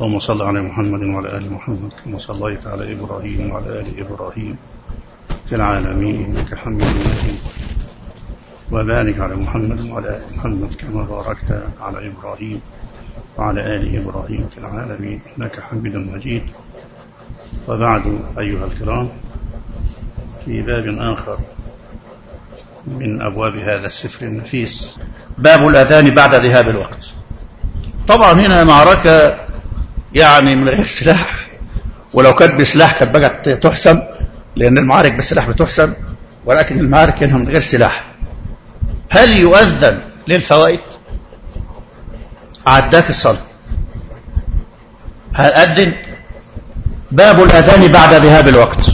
اللهم صل على محمد وعلى آل محمد كما صليت على إبراهيم وعلى آل إبراهيم في العالمين إنك حميد مجيد. وبارك على محمد وعلى آل محمد كما باركت على إبراهيم وعلى آل إبراهيم في العالمين إنك حميد مجيد. وبعد أيها الكرام في باب آخر من أبواب هذا السفر النفيس باب الأذان بعد ذهاب الوقت. طبعا هنا معركة يعني من غير سلاح. ولو كانت بسلاح كانت بقت تحسم لأن المعارك بالسلاح بتحسم ولكن المعارك هنا من غير سلاح. هل يؤذن للفوائد؟ عداك الصلاة. هل أذن؟ باب الأذان بعد ذهاب الوقت.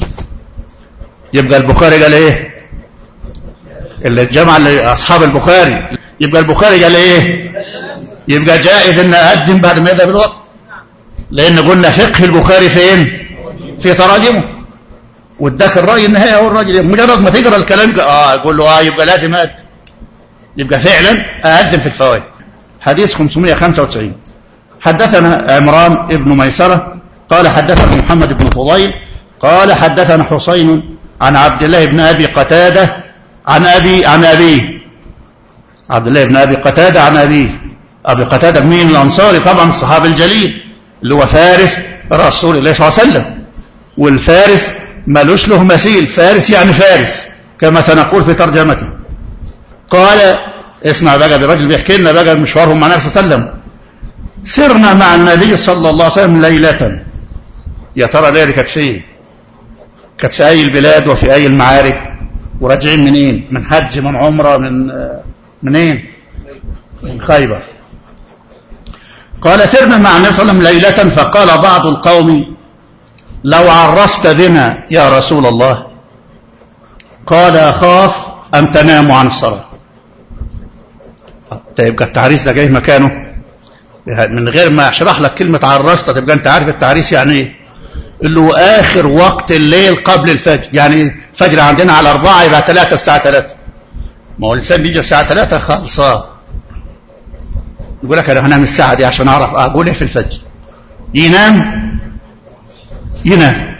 يبقى البخاري قال إيه؟ اللي الجمع اللي أصحاب البخاري. يبقى البخاري قال إيه؟ يبقى جائز إن اقدم بعد ما يذهب الوقت. لأن قلنا فقه البخاري فين؟ في تراجمه. واداك الرأي النهائي هو الراجل. مجرد ما تقرأ الكلام آه يقول له آه يبقى لازم اقدم يبقى فعلا اقدم في الفوائد. حديث 595 حدثنا عمران ابن ميسرة قال حدثنا محمد بن فضيل قال حدثنا حسين عن عبد الله بن أبي قتادة عن أبي عن أبيه. عبد الله بن أبي قتادة عن أبيه. أبي قتادة مين الأنصاري طبعا الصحابي الجليل. اللي هو فارس رسول الله صلى الله عليه وسلم. والفارس ملوش له مثيل. فارس يعني فارس كما سنقول في ترجمته. قال اسمع بقى الراجل بيحكي لنا بقى مشوارهم مع النبي صلى الله عليه وسلم. سرنا مع النبي صلى الله عليه وسلم ليلة. يا ترى ليلة كانت فين؟ كانت في أي البلاد وفي أي المعارك؟ وراجعين منين؟ من حج من عمرة من منين؟ من خيبر. قال سرنا مع النبي صلى الله عليه وسلم ليلة فقال بعض القوم لو عرست بنا يا رسول الله. قال أخاف أن تناموا عن الصلاة. طيب التعريس ده جاي مكانه؟ من غير ما أشرح لك كلمة عرست تبقى أنت عارف التعريس يعني إيه؟ اللي هو آخر وقت الليل قبل الفجر. يعني الفجر عندنا على أربعة يبقى ثلاثة الساعة ثلاثة ما هو الإنسان بيجي الساعة ثلاثة خلصان يقول لك أنا هنام الساعة دي عشان أعرف أقول إيه في الفجر. ينام؟ ينام.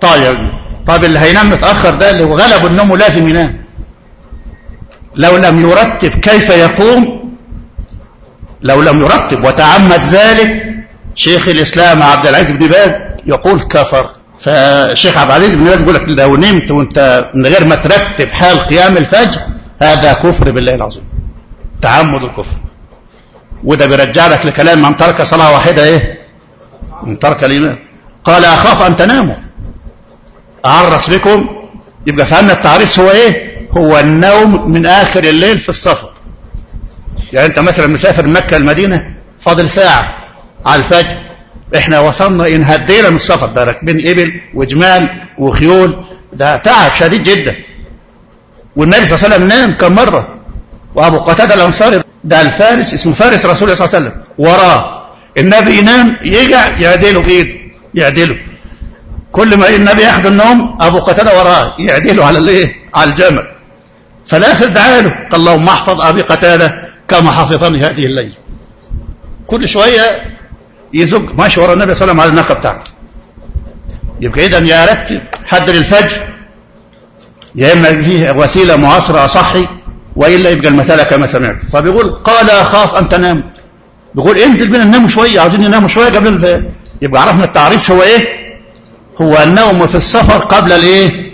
طيب طيب اللي هينام متأخر ده اللي غلب النوم لازم ينام. لو لم يرتب كيف يقوم؟ لو لم يرتب وتعمد ذلك شيخ الإسلام عبد العزيز بن باز يقول كفر. فالشيخ عبد العزيز بن باز يقول لك لو نمت وانت من غير ما ترتب حال قيام الفجر هذا كفر بالله العظيم. تعمد الكفر. وده بيرجع لك لكلام من ترك صلاة واحدة إيه؟ من ترك الإيمان. قال أخاف أن تناموا. أعرس بكم. يبقى فهمنا التعريس هو إيه؟ هو النوم من آخر الليل في السفر. يعني أنت مثلا مسافر مكة المدينة فاضل ساعة على الفجر. إحنا وصلنا إن هدينا من السفر. ده راكبين إبل وجمال وخيول. ده تعب شديد جدا. والنبي صلى الله عليه وسلم نام كم مرة؟ وأبو قتادة الأنصاري ده الفارس اسمه فارس رسول الله صلى الله عليه وسلم. وراه. النبي ينام يجع يعدله بايده يعدله. كل ما النبي ياخد النوم أبو قتادة وراه يعدله على الإيه؟ على الجمل. فالآخر دعا له قال اللهم احفظ أبي قتادة كما حفظني هذه الليلة. كل شوية يزج ماشي ورا النبي صلى الله عليه وسلم على الناقة بتاعته. يبقى اذا يا رتب حد للفجر يا إما فيه وسيلة معاصرة اصحي وإلا يبقى المساله كما سمعت. فبيقول قال اخاف أن تنام. بيقول انزل بينا ننام شوية عاوزين ننام شوية قبل الفجر يبقى عرفنا التعريف هو إيه؟ هو النوم في السفر قبل الايه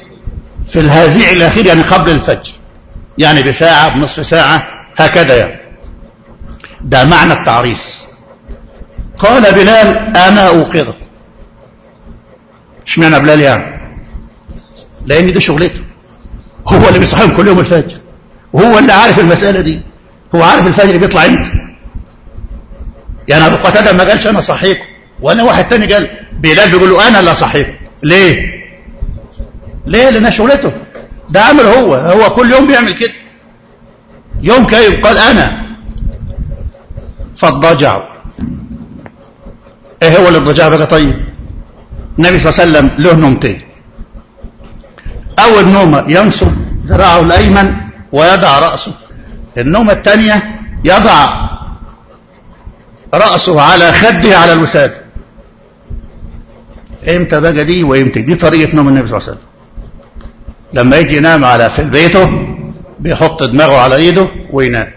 في الهزيع الاخير يعني قبل الفجر. يعني بساعة بنصف ساعة هكذا يعني. ده معنى التعريس قال بلال أنا أوقظك. اشمعنى بلال يعني؟ لأن دي شغلته. هو اللي بيصحيهم كل يوم الفجر. وهو اللي عارف المسألة دي. هو عارف الفجر بيطلع إمتى. يعني أبو قتادة ما قالش أنا صحيكم وأنا واحد تاني قال بلال بيقول له أنا اللي أصحيكم ليه؟ ليه؟ لأنها شغلته. ده عمل هو. هو كل يوم بيعمل كده. يوم كيف قال أنا. فاضطجعوا إيه هو الاضطجاع بقى طيب؟ النبي صلى الله عليه وسلم له نومتين. أول نومة ينصب ذراعه الأيمن ويضع رأسه. النومة الثانية يضع رأسه على خده على الوسادة إمتى بقى دي وإمتى؟ دي طريقة نوم النبي صلى الله عليه وسلم. لما يجي ينام على في بيته بيحط دماغه على إيده وينام.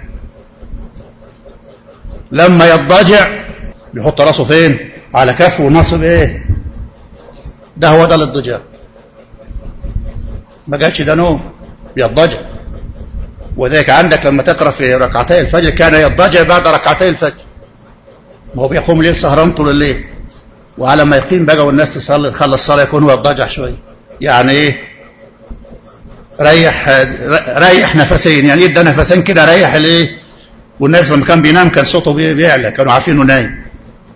لما يضجع بيحط رأسه فين؟ على كفه ونصب إيه؟ ده هو ده الاضطجاع ما قالش ده نوم يضجع وذلك عندك لما تقرأ في ركعتي الفجر كان يضجع بعد ركعتي الفجر. ما هو بيقوم ليل سهران طول الليل. وعلى ما يقيم بقى والناس تصلي تخلص الصلاة يكون هو يضجع شوية يعني إيه؟ ريح ريح نفسين. يعني ادى نفسين كده ريح الايه والنبي لما كان بينام كان صوته بيعلى كانوا عارفين إنه نايم.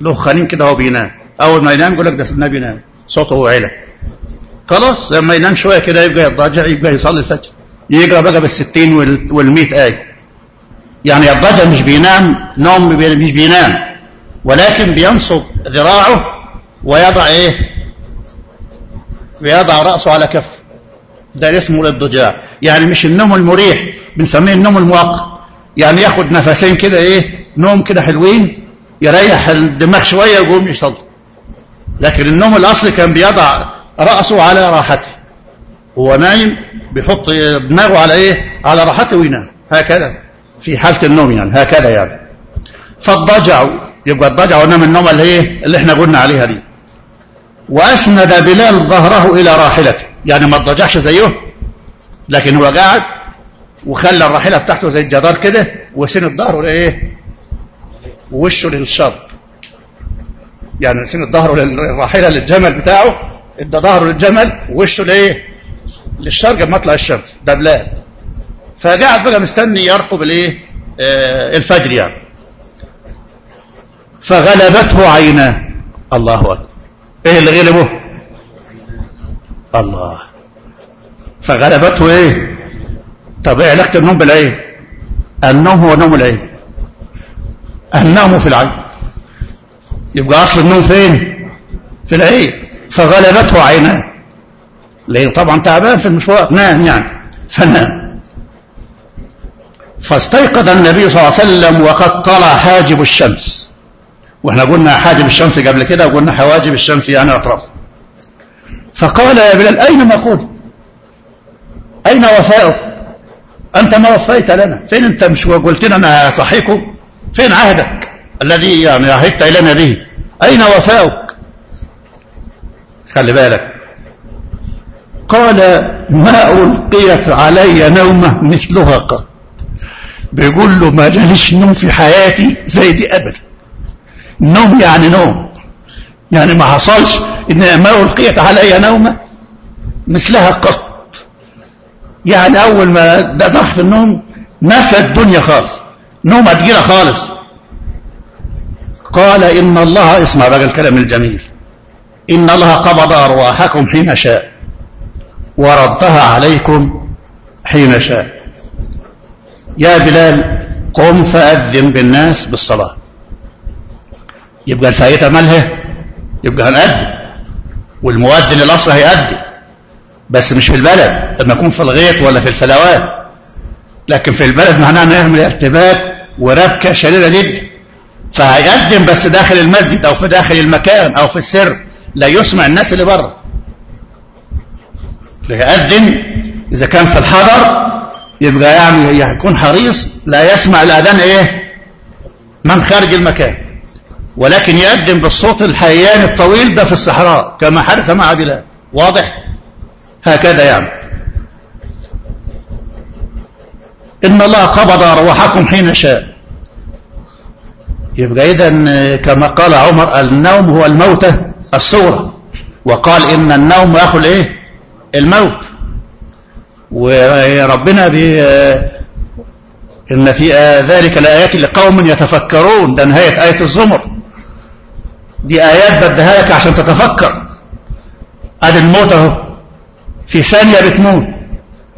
له خانين كده وهو بينام. أول ما ينام يقول لك ده النبي نام. صوته علا خلاص لما ينام شوية كده يبقى يضجع يبقى يصلي الفجر. يقرأ بقى بالستين والمئة آية. يعني يضجع مش بينام نوم مش بينام. ولكن بينصب ذراعه ويضع إيه؟ ويضع رأسه على كف. ده اسمه الاضطجاع يعني مش النوم المريح بنسميه النوم المؤقت. يعني ياخد نفسين كده إيه؟ نوم كده حلوين يريح الدماغ شوية ويقوم يصلي. لكن النوم الأصلي كان بيضع رأسه على راحته. هو نايم بيحط دماغه على إيه؟ على راحته وينام. هكذا. في حالة النوم يعني. هكذا يعني. فالضجع يبقى الضجع ونام النوم اللي هي اللي إحنا قلنا عليها دي. وأسند بلال ظهره إلى راحلته. يعني ما اضطجعش زيه لكن هو قاعد وخلى الراحلة بتاعته زي الجدار كده وسند ظهره لايه ووشه للشرق. يعني سند ظهره للراحلة للجمل بتاعه إدى ظهره للجمل ووشه لإيه؟ للشرق لما طلع الشمس ده بلال فقاعد بقى مستني يرقب الإيه؟ آه الفجر يعني. فغلبته عيناه. الله أكبر. إيه اللي غلبه؟ الله. فغلبته إيه؟ طب إيه علاقة النوم بالعين؟ النوم هو نوم العين. النوم في العين. يبقى أصل النوم فين؟ في العين. فغلبته عيناه. لأنه طبعا تعبان في المشوار. نام يعني. فنام. فاستيقظ النبي صلى الله عليه وسلم وقد طلع حاجب الشمس. وإحنا قلنا حاجب الشمس قبل كده وقلنا حواجب الشمس يعني أطراف. فقال يا بلال ما قلت أين وفاؤك؟ أنت ما وفيت لنا. فين أنت مش قلت لنا أنا صحيكم فين عهدك الذي يعني عهدت الينا به أين وفاؤك؟ خلي بالك. قال ما ألقيت علي نومة مثلها قط. بيقول له ما جاليش نوم في حياتي زي دي أبدا. نوم يعني نوم. يعني ما حصلش إن ما ألقيت علي نومة مثلها قط. يعني أول ما ضح في النوم نسى الدنيا خالص. نومه تقيلة خالص. قال إن الله اسمع بقى الكلام الجميل. إن الله قبض ارواحكم حين شاء. وردها عليكم حين شاء. يا بلال قم فأذن بالناس بالصلاة. يبقى الفائتة مالها يبقى هنأذن. والمؤذن الأصل هيأذن. بس مش في البلد. لما يكون في الغيط ولا في الفلوات لكن في البلد معناه نعمل ارتباك وربكة شديدة جدا. فهيأذن بس داخل المسجد أو في داخل المكان أو في السر. لا يسمع الناس اللي بره. يأذن إذا كان في الحضر يبقى يعني يكون حريص لا يسمع الأذان إيه؟ من خارج المكان. ولكن يأذن بالصوت الحيان الطويل ده في الصحراء كما حدث مع بلال. واضح؟ هكذا يعني. إن الله قبض أرواحكم حين شاء. يبقى إذا كما قال عمر النوم هو الموتة الصورة. وقال إن النوم يأخذ إيه؟ الموت. وربنا بي إن في ذلك الآيات لقوم يتفكرون. ده نهاية آية الزمر. دي آيات بدها لك عشان تتفكر. أدي الموت أهو. في ثانية بتموت.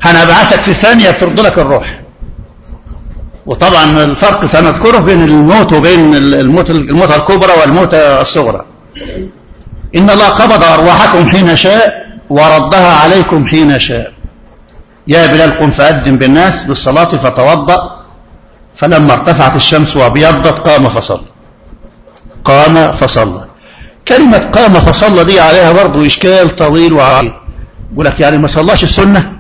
هنبعثك في ثانية بترد لك الروح. وطبعا الفرق سنذكره بين الموت وبين الموت الموتة الكبرى والموتة الصغرى. إن الله قبض أرواحكم حين شاء. وردها عليكم حين شاء. يا بلال قم فأذن بالناس بالصلاة فتوضأ. فلما ارتفعت الشمس وأبيضت قام فصلى. قام فصلى. كلمة قام فصلى دي عليها برضه إشكال طويل وعريض. يقول لك يعني ما صلاش السنة؟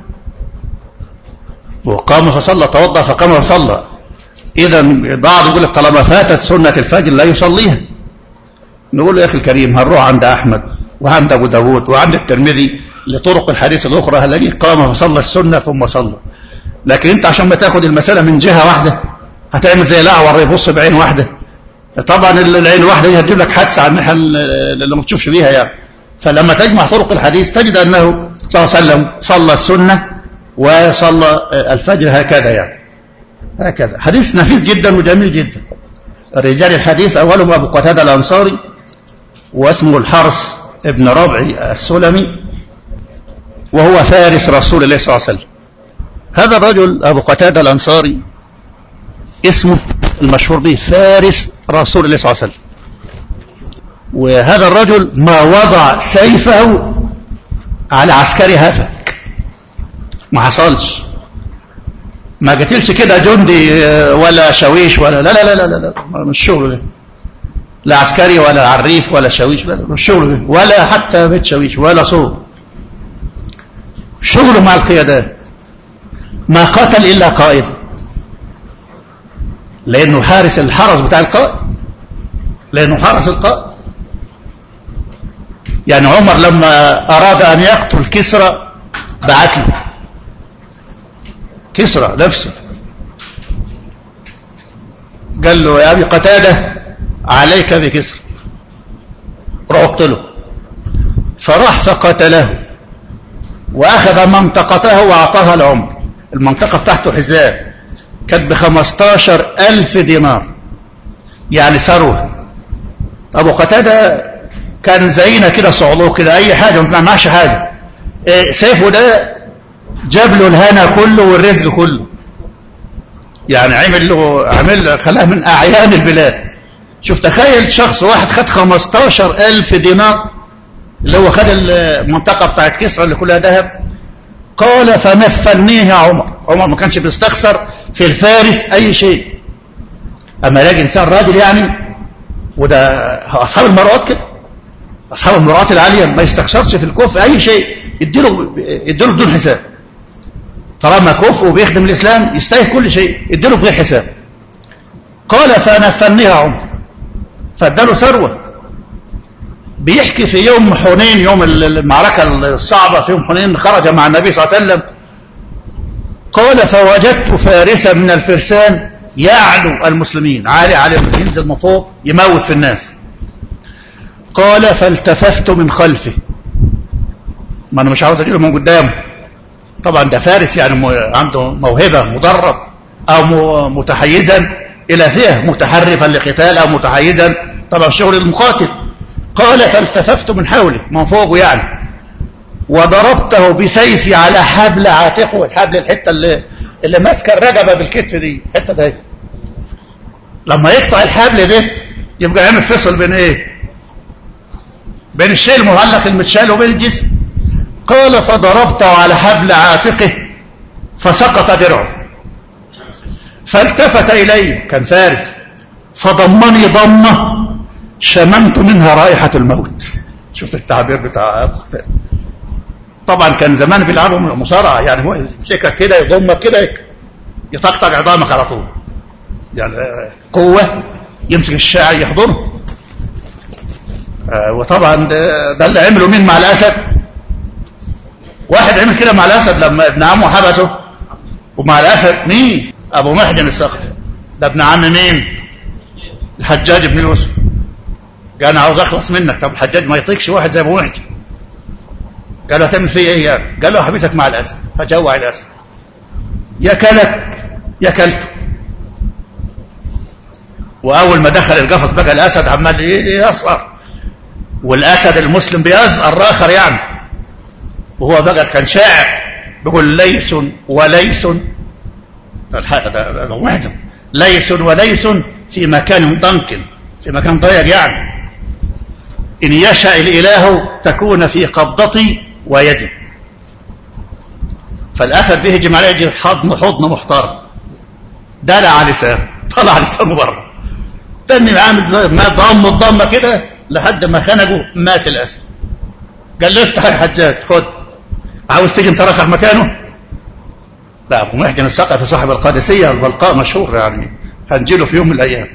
وقام فصلى توضأ فقام فصلى. إذا بعض يقول لك طالما فاتت سنة الفجر لا يصليها. نقول له يا أخي الكريم هنروح عند أحمد. وعند أبو داود وعند الترمذي لطرق الحديث الأخرى هلاقيه قام فصلى السنة ثم صلى. لكن أنت عشان ما تاخد المسألة من جهة واحدة هتعمل زي الأعور يبص بعين واحدة. طبعا العين الواحدة دي هتجيب لك حادثة عن اللي ما تشوفش بيها يعني. فلما تجمع طرق الحديث تجد أنه صلى الله عليه وسلم صلى السنة وصلى الفجر هكذا يعني. هكذا. حديث نفيس جدا وجميل جدا. رجال الحديث أولهم أبو قتادة الأنصاري واسمه الحرس. ابن ربعي السلمي وهو فارس رسول الله صلى الله عليه وسلم. هذا الرجل أبو قتادة الأنصاري اسمه المشهور به فارس رسول الله صلى الله عليه وسلم. وهذا الرجل ما وضع سيفه على عسكري هفك ما حصلش. ما قتلش كده جندي ولا شويش ولا لا لا لا لا لا مش شغله ده. لا عسكري ولا عريف ولا شويش لا مش شغله ده ولا حتى بيت شويش ولا صوت شغله مع القيادات ما قتل إلا قائد. لأنه حارس الحرس بتاع القائد لأنه حرس القائد يعني عمر لما أراد أن يقتل كسرى بعت له. كسرى نفسه. قال له يا أبي قتادة عليك بكسرى روح اقتله. فراح فقتله. وأخذ منطقته وأعطاها العمر. المنطقة بتاعته حزاب كانت بخمستاشر ألف دينار. يعني ثروة. أبو قتادة كان زينا كده صعلوه كده أي حاجة ما معش حاجة. إيه سيفه ده جاب له الهنا كله والرزق كله. يعني عمل له عمل خلاه من أعيان البلاد. شوف تخيل شخص واحد خد 15 ألف دينار اللي هو خد المنطقة بتاعت كسرى اللي كلها ذهب قال فمثلنيه عمر. عمر ما كانش بيستخسر في الفارس أي شيء. أما يلاقي إنسان راجل يعني وده أصحاب المرأات كده أصحاب المرأات العالية ما يستخسرش في الكف أي شيء يديله يديله بدون حساب. طالما كف وبيخدم الإسلام يستاهل كل شيء يديله بغير حساب. قال فنفنيها عمر. فاداله ثروة. بيحكي في يوم حنين يوم المعركة الصعبة في يوم حنين خرج مع النبي صلى الله عليه وسلم. قال فوجدت فارسا من الفرسان يعلو المسلمين. عالي على ينزل من فوق يموت في الناس. قال فالتفت من خلفه. ما أنا مش عاوز اجيبه من قدامه. طبعا ده فارس يعني عنده موهبة مدرب أو متحيزا إلى فئة متحرفا لقتال أو متحيزا طبعا شغل المقاتل. قال فالتفت من حوله من فوقه يعني. وضربته بسيفي على حبل عاتقه الحبل الحتة اللي, اللي ماسكة الرقبة بالكتف دي الحتة دي. لما يقطع الحبل ده يبقى عامل فصل بين إيه؟ بين الشيء المعلق المتشال وبين الجسم. قال فضربته على حبل عاتقه فسقط درعه. فالتفت إلي كان فارس فضمني ضمة شممت منها رائحة الموت. شفت التعبير بتاع أبو طبعا كان زمان بيلعبوا مصارعة يعني هو يمسكك كده يضمك كده يطقطق عظامك على طول. يعني قوة يمسك الشاعر يحضنه. آه وطبعا ده, ده اللي عمله مين؟ مع الأسد. واحد عمل كده مع الأسد لما ابن عمه حبسه. ومع الأسد مين؟ أبو محجن الصخر ده ابن عم مين؟ الحجاج بن يوسف. قال أنا عاوز أخلص منك. طب الحجاج ما يطيقش واحد زي ابو محجن قال له هتعمل فيا إيه يعني قال له حبسك مع الاسد هجوع الاسد يا كلك يا كلته وأول ما دخل القفص بقى الأسد عمال يصغر. والأسد المسلم بيزقر الآخر يعني. وهو بقى كان شاعر. بيقول ليس وليس. محجن ليس وليس في مكان ضنك. في مكان ضيق يعني. إن يشاء الإله تكون في قبضتي ويدي فالأسد بيهجم عليه يجي حضن حضن محترم. دلع لسانه طلع لسانه بره تاني عامل ما ضم الضمه كده لحد ما خنجه مات الأسد. قال له افتح يا حجاج خد. عاوز تيجي راكع مكانه؟ لا أبو محجن الثقفي صاحب القادسية البلقاء مشهور يعني. هنجيله في يوم من الأيام.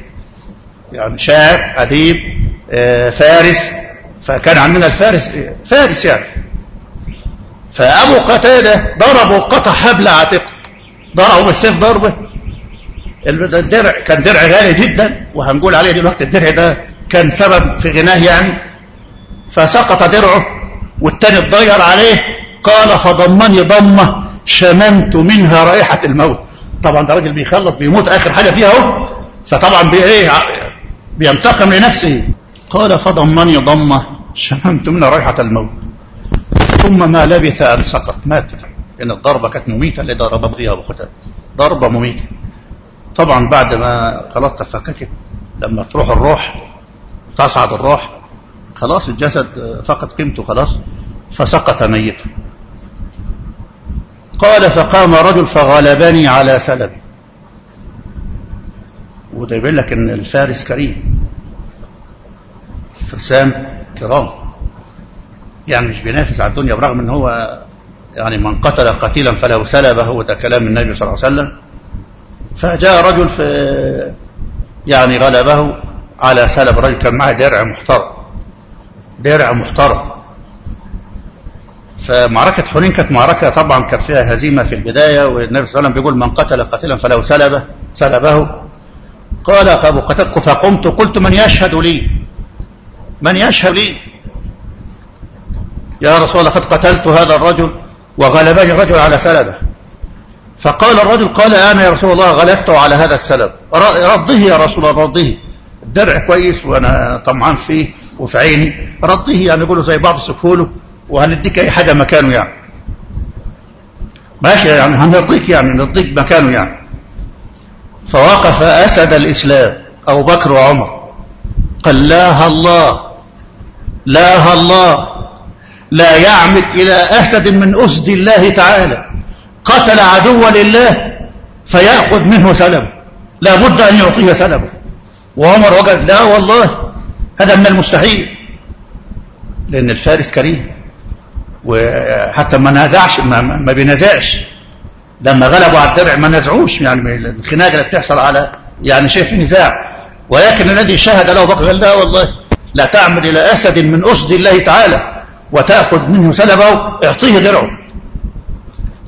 يعني شاعر أديب فارس. فكان عندنا الفارس فارس يعني. فأبو قتادة ضربه قطع حبل عاتقه ضربه بالسيف ضربة. الدرع كان درع غالي جدا وهنقول عليه دلوقتي الدرع ده كان سبب في غناه يعني. فسقط درعه والتاني اتضير عليه. قال فضمني ضمة شممت منها رائحة الموت. طبعا ده راجل بيخلص بيموت آخر حاجة فيها أهو. فطبعا بايه بينتقم لنفسه. قال فضمني ضمة. شممت منها رائحه الموت. ثم ما لبث أن سقط. مات. لأن الضربه كانت مميتة. اللي ضرب فيها ابو قتاده ضربه مميته طبعا بعد ما خلاص تفككت لما تروح الروح تصعد الروح خلاص الجسد فقد قيمته خلاص فسقط ميتا قال فقام رجل فغلبني على سلبي. وده يبين لك إن الفارس كريم. فرسان كرام. يعني مش بينافس على الدنيا برغم إن هو يعني من قتل قتيلا فله سلبة وده كلام النبي صلى الله عليه وسلم. فجاء رجل في يعني غلبه على سلب رجل كان معه درع محترم. درع محترم. فمعركة حنين كانت معركة طبعا كانت فيها هزيمة في البداية والنبي صلى الله عليه وسلم بيقول من قتل قتيلا فله سلبة سلبه. قال أبو قتادة فقمت قلت من يشهد لي؟ من يشهد لي يا رسول الله قد قتلت هذا الرجل وغلبني الرجل على سلبه. فقال الرجل قال أنا يا رسول الله غلبت على هذا السلب. رضه يا رسول الله رضه الدرع كويس وأنا طمعان فيه وفي عيني. رضه يعني يقولوا زي بعض سكوله وهنديك أي حاجة مكانه يعني. ماشي يعني هنرضيك يعني نرضيك مكانه يعني. فوقف أسد الإسلام أبو بكر وعمر. قال لاها الله. لاها الله لا يعمد إلى أسد من أسد الله تعالى. قتل عدوا لله فيأخذ منه سلبه. لا بد أن يعطيه سلبه. وعمر وقال لا والله هذا من المستحيل. لأن الفارس كريم. وحتى ما نازعش ما, ما بينازعش. لما غلبوا على الدرع ما نزعوش. يعني الخناقة اللي بتحصل على يعني في نزاع. ولكن الذي شاهد له بكر قال لا والله لا تعمد إلى أسد من أسد الله تعالى وتأخذ منه سلبه اعطيه درعه.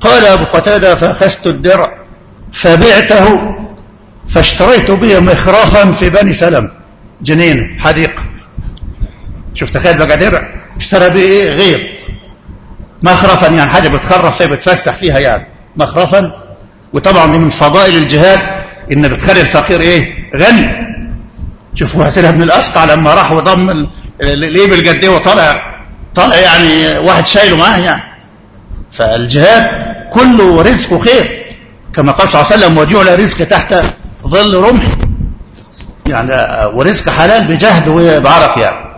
قال أبو قتادة فأخذت الدرع فبعته فاشتريت به مخرفا في بني سلم. جنين حديقه شوف تخيل بقى درع. اشترى به إيه؟ غيط. مخرفا يعني حاجة بتخرف فيها بتفسح فيها يعني. مخرفا. وطبعا من فضائل الجهاد إن بتخلي الفقير إيه؟ غني. شوفوا سيدنا ابن الأسقع لما راح وضم الابل قد إيه وطلع طلع يعني واحد شايله معاه يعني. فالجهاد كله رزق وخير. كما قال صلى الله عليه وسلم وجعل رزق تحت ظل رمح. يعني ورزق حلال بجهد وبعرق يعني.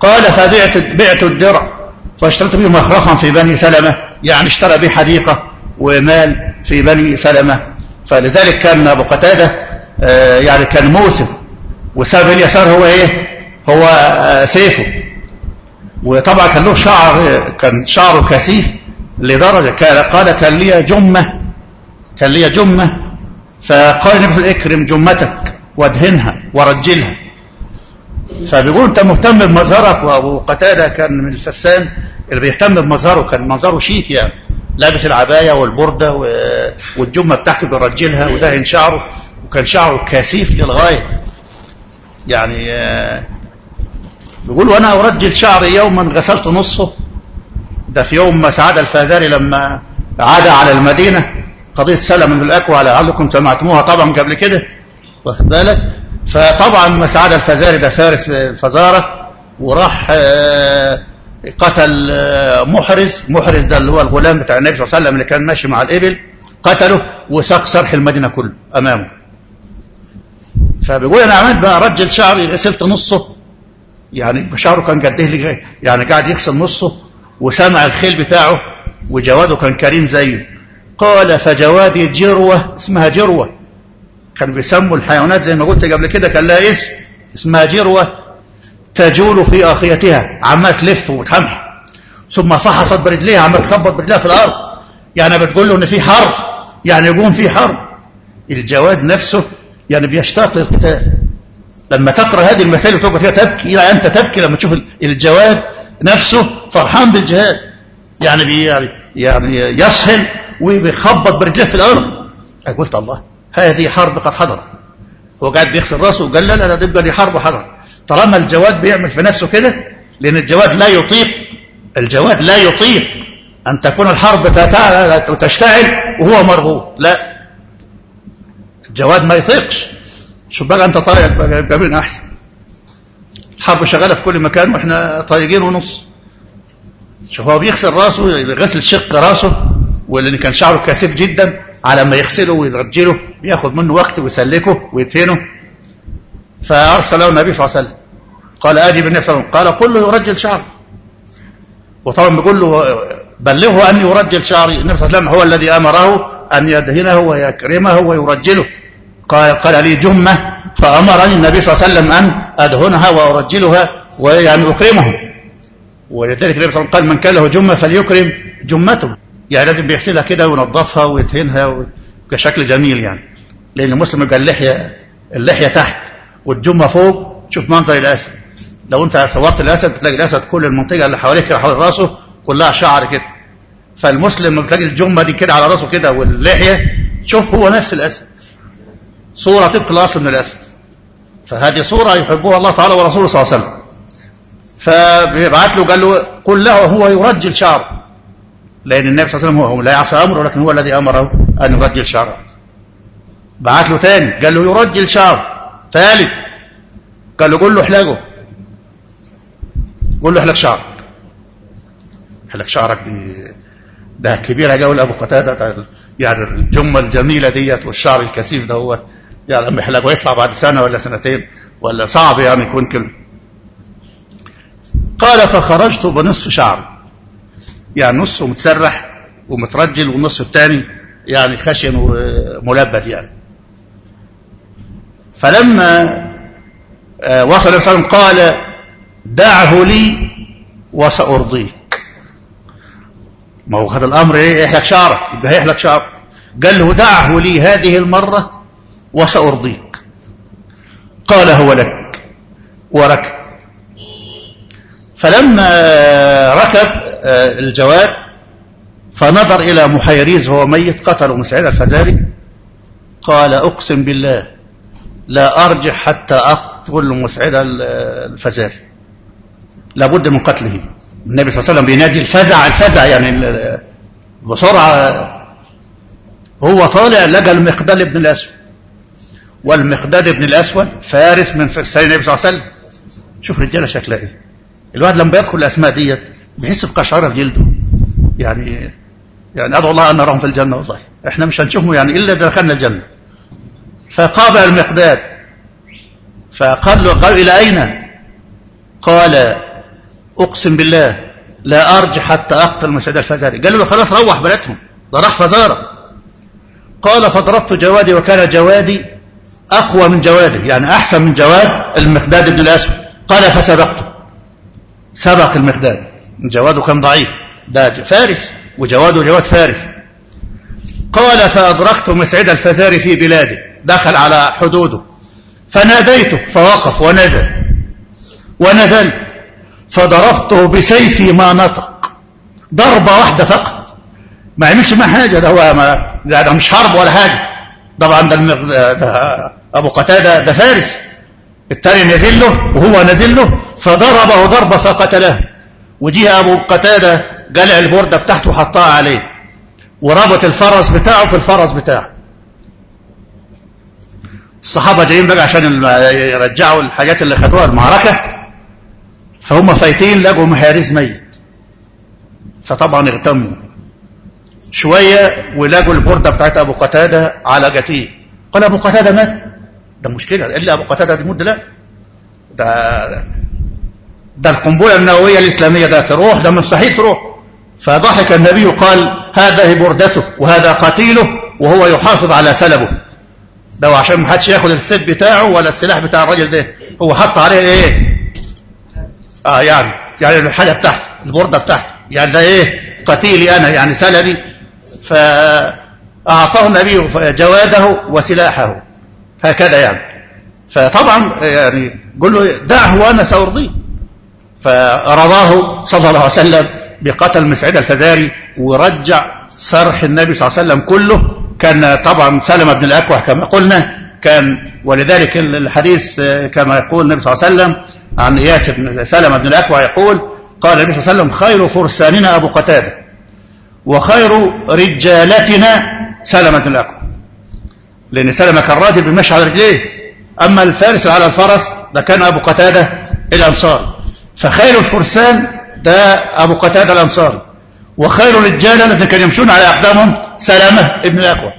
قال فبعت بعت الدرع فاشتريت به مخرفا في بني سلمة. يعني اشترى به حديقة ومال في بني سلمة. فلذلك كان أبو قتادة يعني كان موسف وسبب اليسار هو إيه؟ هو سيفه. وطبعا كان له شعر كان شعره كثيف لدرجة كان قال كان لي جمة كان لي جمة. فقال النبي اكرم جمتك وادهنها ورجلها. فبيقول أنت مهتم بمظهرك وابو قتاده كان من الفسان اللي بيهتم بمظهره كان مظهره شيك يعني. لابس العباية والبردة والجمة بتاعته بيرجلها ودهن شعره وكان شعره كثيف للغاية. يعني بيقول وأنا ارجل شعري يوما غسلت نصه. ده في يوم ما سعاد الفازاري لما عاد على المدينة قضية سلم بن الأكوع لعلكم سمعتموها طبعا قبل كده واخد بالك؟ فطبعا مسعد الفزاري ده فارس الفزارة وراح قتل محرز محرز ده اللي هو الغلام بتاع النبي صلى الله عليه وسلم اللي كان ماشي مع الإبل قتله وساق سرح المدينة كله أمامه. فبيقول أنا عملت بقى رجل شعري غسلت نصه. يعني شعره كان قد إيه يعني قاعد يغسل نصه وسمع الخيل بتاعه وجواده كان كريم زيه. قال فجوادي جروة اسمها جروة. كانوا بيسموا الحيوانات زي ما قلت قبل كده كان لها اسم اسمها جروة. تجول في آخيتها عمالة تلف وتحمح ثم فحصت برجليها عمالة تخبط برجليها في الأرض. يعني بتقول له إن في حرب يعني يقوم في حرب الجواد نفسه يعني بيشتاق للقتال لما تقرأ هذه المثال وتقعد فيها تبكي يعني أنت تبكي لما تشوف الجواد نفسه فرحان بالجهاد. يعني بي يعني, يعني يسهل وبيخبط برجليه في الأرض. قلت الله هذه حرب قد حضر هو قاعد بيغسل رأسه وقال لا لا تبقى دي حرب حضر طالما الجواد بيعمل في نفسه كده لأن الجواد لا يطيق الجواد لا يطيق أن تكون الحرب تشتعل وهو مربوط لا. الجواد ما يطيقش. شوف بقى أنت طايق بقى أحسن؟ الحرب شغالة في كل مكان وإحنا طايقين ونص. شوف هو بيغسل راسه غسل شق راسه واللي كان شعره كثيف جدا على ما يغسله ويرجله بياخد منه وقت ويسلكه ويدفنه فأرسل له النبي صلى الله عليه وسلم قال آجي بالنبي صلى الله عليه وسلم قال كله يرجل شعره وطبعا بيقول له بلغه أن يرجل شعري. النبي صلى الله عليه وسلم هو الذي أمره أن يدهنه ويكرمه ويرجله. قال, قال لي جمة فأمرني النبي صلى الله عليه وسلم أن أدهنها وأرجلها ويعني أكرمه. ولذلك النبي صلى الله عليه وسلم قال من كان له جمة فليكرم جمته. يعني لازم بيغسلها كده وينظفها ويدهنها كشكل جميل يعني. لأن المسلم يبقى اللحية اللحية تحت والجمة فوق. تشوف منظر الأسد. لو أنت صورت الأسد تلاقي الأسد كل المنطقة اللي حواليه كده حوالين راسه كلها شعر كده. فالمسلم لما بتلاقي الجمة دي كده على راسه كده واللحية تشوف هو نفس الأسد. صورة طبق الأصل من الأسد. فهذه صورة يحبها الله تعالى ورسوله صلى الله عليه وسلم. فبيبعت له قال له قل له هو يرجل شعره لأن النبي صلى الله عليه وسلم هو لا يعصى أمره ولكن هو الذي أمره أن يرجل شعره. بعت له تاني قال له يرجل شعره ثالث قال له قل له احلقه. قل له احلق شعرك. احلق شعرك دي ده كبيرة قوي أبو قتادة يعني الجمة الجميلة ديت والشعر الكثيف ده هو يعني لما يحلق ويطلع بعد سنة ولا سنتين ولا صعب يعني يكون كلمة قال فخرجت بنصف شعر. يعني نصه متسرح ومترجل والنصف الثاني يعني خشن وملبد يعني. فلما وصل الله عليه وسلم قال دعه لي وسأرضيك. ما هو خد الأمر إيه يحلق شعرك يبقى هيحلق شعرك قال له دعه لي هذه المرة وسأرضيك. قال هو لك وركب. فلما ركب الجواد فنظر إلى محيريز وهو ميت قتله مسعود الفزاري. قال أقسم بالله لا أرجع حتى أقتل مسعود الفزاري. لابد من قتله. النبي صلى الله عليه وسلم بينادي الفزع الفزع يعني بسرعة. هو طالع لقى المقداد بن الأسود. والمقداد بن الأسود فارس من فرسان النبي صلى الله عليه وسلم. شوف رجالة شكلها إيه. الواحد لما يدخل الأسماء ديت بيحس بقشعرة في جلده. يعني يعني أدعو الله أن نراهم في الجنة والله. إحنا مش هنشوفهم يعني إلا إذا دخلنا الجنة. فقابل المقداد. فقال له قال إلى أين؟ قال أقسم بالله لا أرجع حتى أقتل مسعود الفزاري قال له خلاص روح بلدهم. ده راح فزارة قال فضربت جوادي وكان جوادي أقوى من جواده يعني أحسن من جواد المقداد بن الأسود. قال فسبقته سبق المقداد. جواده كان ضعيف ده فارس وجواده جواد فارس. قال فأدركت مسعد الفزاري في بلاده دخل على حدوده فناديته فوقف ونزل. ونزلت. فضربته بسيفي ما نطق. ضربة واحدة فقط. ما عملش ما حاجة ده هو ما ده مش حرب ولا حاجة. طبعا ده, ده أبو قتادة ده فارس. التاني نزل له وهو نزل له فضربه ضربة فقتله. وجيه أبو قتادة قلع البردة بتاعته وحطها عليه. وربط الفرس بتاعه في الفرس بتاعه. الصحابة جايين بقى عشان يرجعوا الحاجات اللي خدوها المعركة. فهم فايتين لقوا محارس ميت. فطبعا اغتموا. شوية ولقوا البردة بتاعت أبو قتادة على جتيه قال أبو قتادة مات. ده مشكلة. قال لي أبو قتادة مد لا. ده ده القنبلة النووية الإسلامية ده تروح. ده مستحيل تروح. فضحك النبي قال هذا بردته وهذا قتيله وهو يحافظ على سلبه. ده عشان ما حدش ياخد السيف بتاعه ولا السلاح بتاع الراجل ده. هو حط عليه إيه؟ آه يعني يعني الحاجة بتاعته البردة بتاعته. يعني ده إيه؟ قتيلي أنا يعني سلبي. فأعطاه النبي جواده وسلاحه. هكذا يعني. فطبعا يعني قل له دعه وأنا سأرضيه. فرضاه صلى الله عليه وسلم بقتل مسعد الفزاري ورجع سرح النبي صلى الله عليه وسلم كله. كان طبعا سلمة بن الأكوح كما قلنا كان ولذلك الحديث كما يقول النبي صلى الله عليه وسلم عن إياس بن سلمة بن الأكوع يقول قال النبي صلى الله عليه وسلم خير فرساننا أبو قتادة. وخير رجالتنا سلمة بن لأن سلمة كان راجل بيمشي على رجليه. أما الفارس على الفرس ده كان أبو قتادة الأنصار. فخير الفرسان ده أبو قتادة الأنصاري وخير الرجال الذين كانوا يمشون على أقدامهم سلامة ابن الأكوع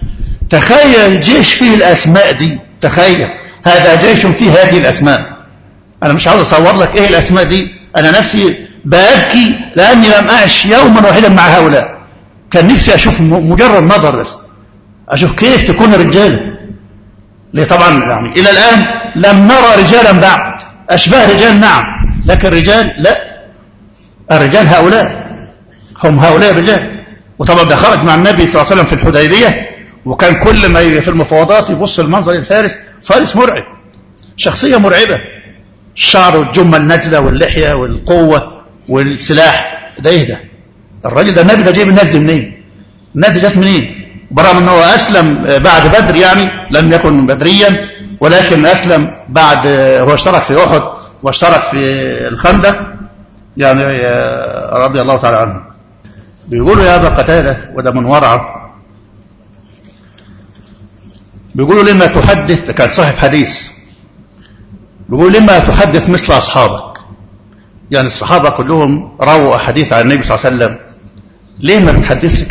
تخيل الجيش فيه الأسماء دي. تخيل. هذا جيش فيه هذه الأسماء. أنا مش عاوز أصور لك إيه الأسماء دي. أنا نفسي بأبكي لأني لم أعش يوما واحدا مع هؤلاء. كان نفسي أشوف مجرد نظر بس. أشوف كيف تكون الرجال ليه طبعا يعني إلى الآن لم نرى رجالا بعد. أشباه رجال نعم. لكن رجال لا. الرجال هؤلاء هم هؤلاء الرجال. وطبعا ده خرج مع النبي صلى الله عليه وسلم في الحديبية. وكان كل ما في المفاوضات يبص المنظر الفارس. فارس مرعب. شخصية مرعبة. الشعر والجمة النازلة واللحية والقوة والسلاح. ده إيه ده؟ الراجل ده النبي ده جايب الناس دي منين؟ الناس دي جت منين؟ برغم إنه أسلم بعد بدر يعني لم يكن بدريا ولكن أسلم بعد هو اشترك في أحد واشترك في الخندق يعني رضي الله تعالى عنه. بيقولوا يا أبا قتادة وده من ورعه. بيقولوا لما تحدث كان صاحب حديث. بيقول لما تحدث مثل أصحابك. يعني الصحابة كلهم رووا أحاديث عن النبي صلى الله عليه وسلم. ليه ما بتحدثش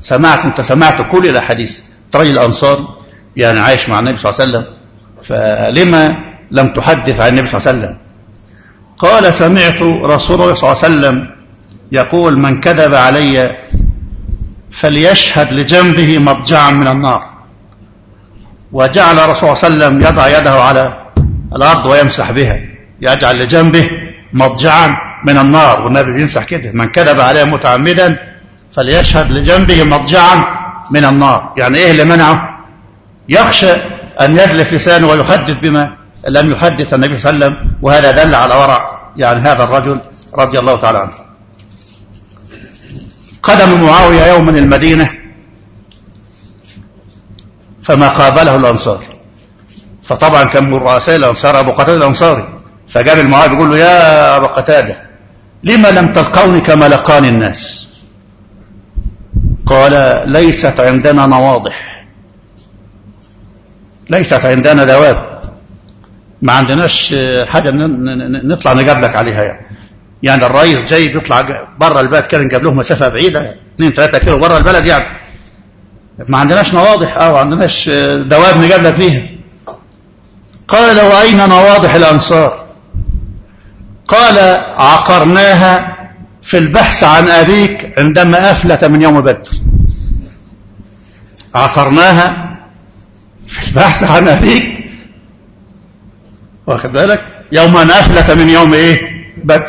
سمعت انت سمعت كل الأحاديث. رجل أنصار يعني عايش مع النبي صلى الله عليه وسلم. فلما لم تحدث عن النبي صلى الله عليه وسلم؟ قال سمعت رسول الله صلى الله عليه وسلم يقول من كذب علي فليشهد لجنبه مضجعا من النار. وجعل الرسول صلى الله عليه وسلم يضع يده على الأرض ويمسح بها. يجعل لجنبه مضجعا من النار. والنبي بيمسح كده. من كذب عليه متعمدا فليشهد لجنبه مضجعا من النار. يعني إيه اللي منعه؟ يخشى أن يزلف لسانه ويحدث بما لم يحدث النبي صلى الله عليه وسلم وهذا دل على ورع يعني هذا الرجل رضي الله تعالى عنه. قدم معاوية يوما المدينة فما قابله الأنصار. فطبعا كان من رؤساء الأنصار أبو قتادة الأنصاري. فجاب المعاوية بيقول له يا أبو قتادة لما لم تلقوني كما لقاني الناس؟ قال ليست عندنا نواضح. ليست عندنا دواب ما عندناش حاجة نطلع نجاب لك عليها يعني. يعني الرئيس جاي بيطلع بره البلد كان نجاب لهم مسافة بعيدة 2 3 كيلو بره البلد يعني. ما عندناش نواضح. أو عندناش دواب نجاب لك ليها قال وأين نواضح الأنصار؟ قال عقرناها في البحث عن أبيك عندما أفلت من يوم بدر. عقرناها في البحث عن أبيك. واخد بالك؟ يوم أن أفلت من يوم إيه؟ بدر.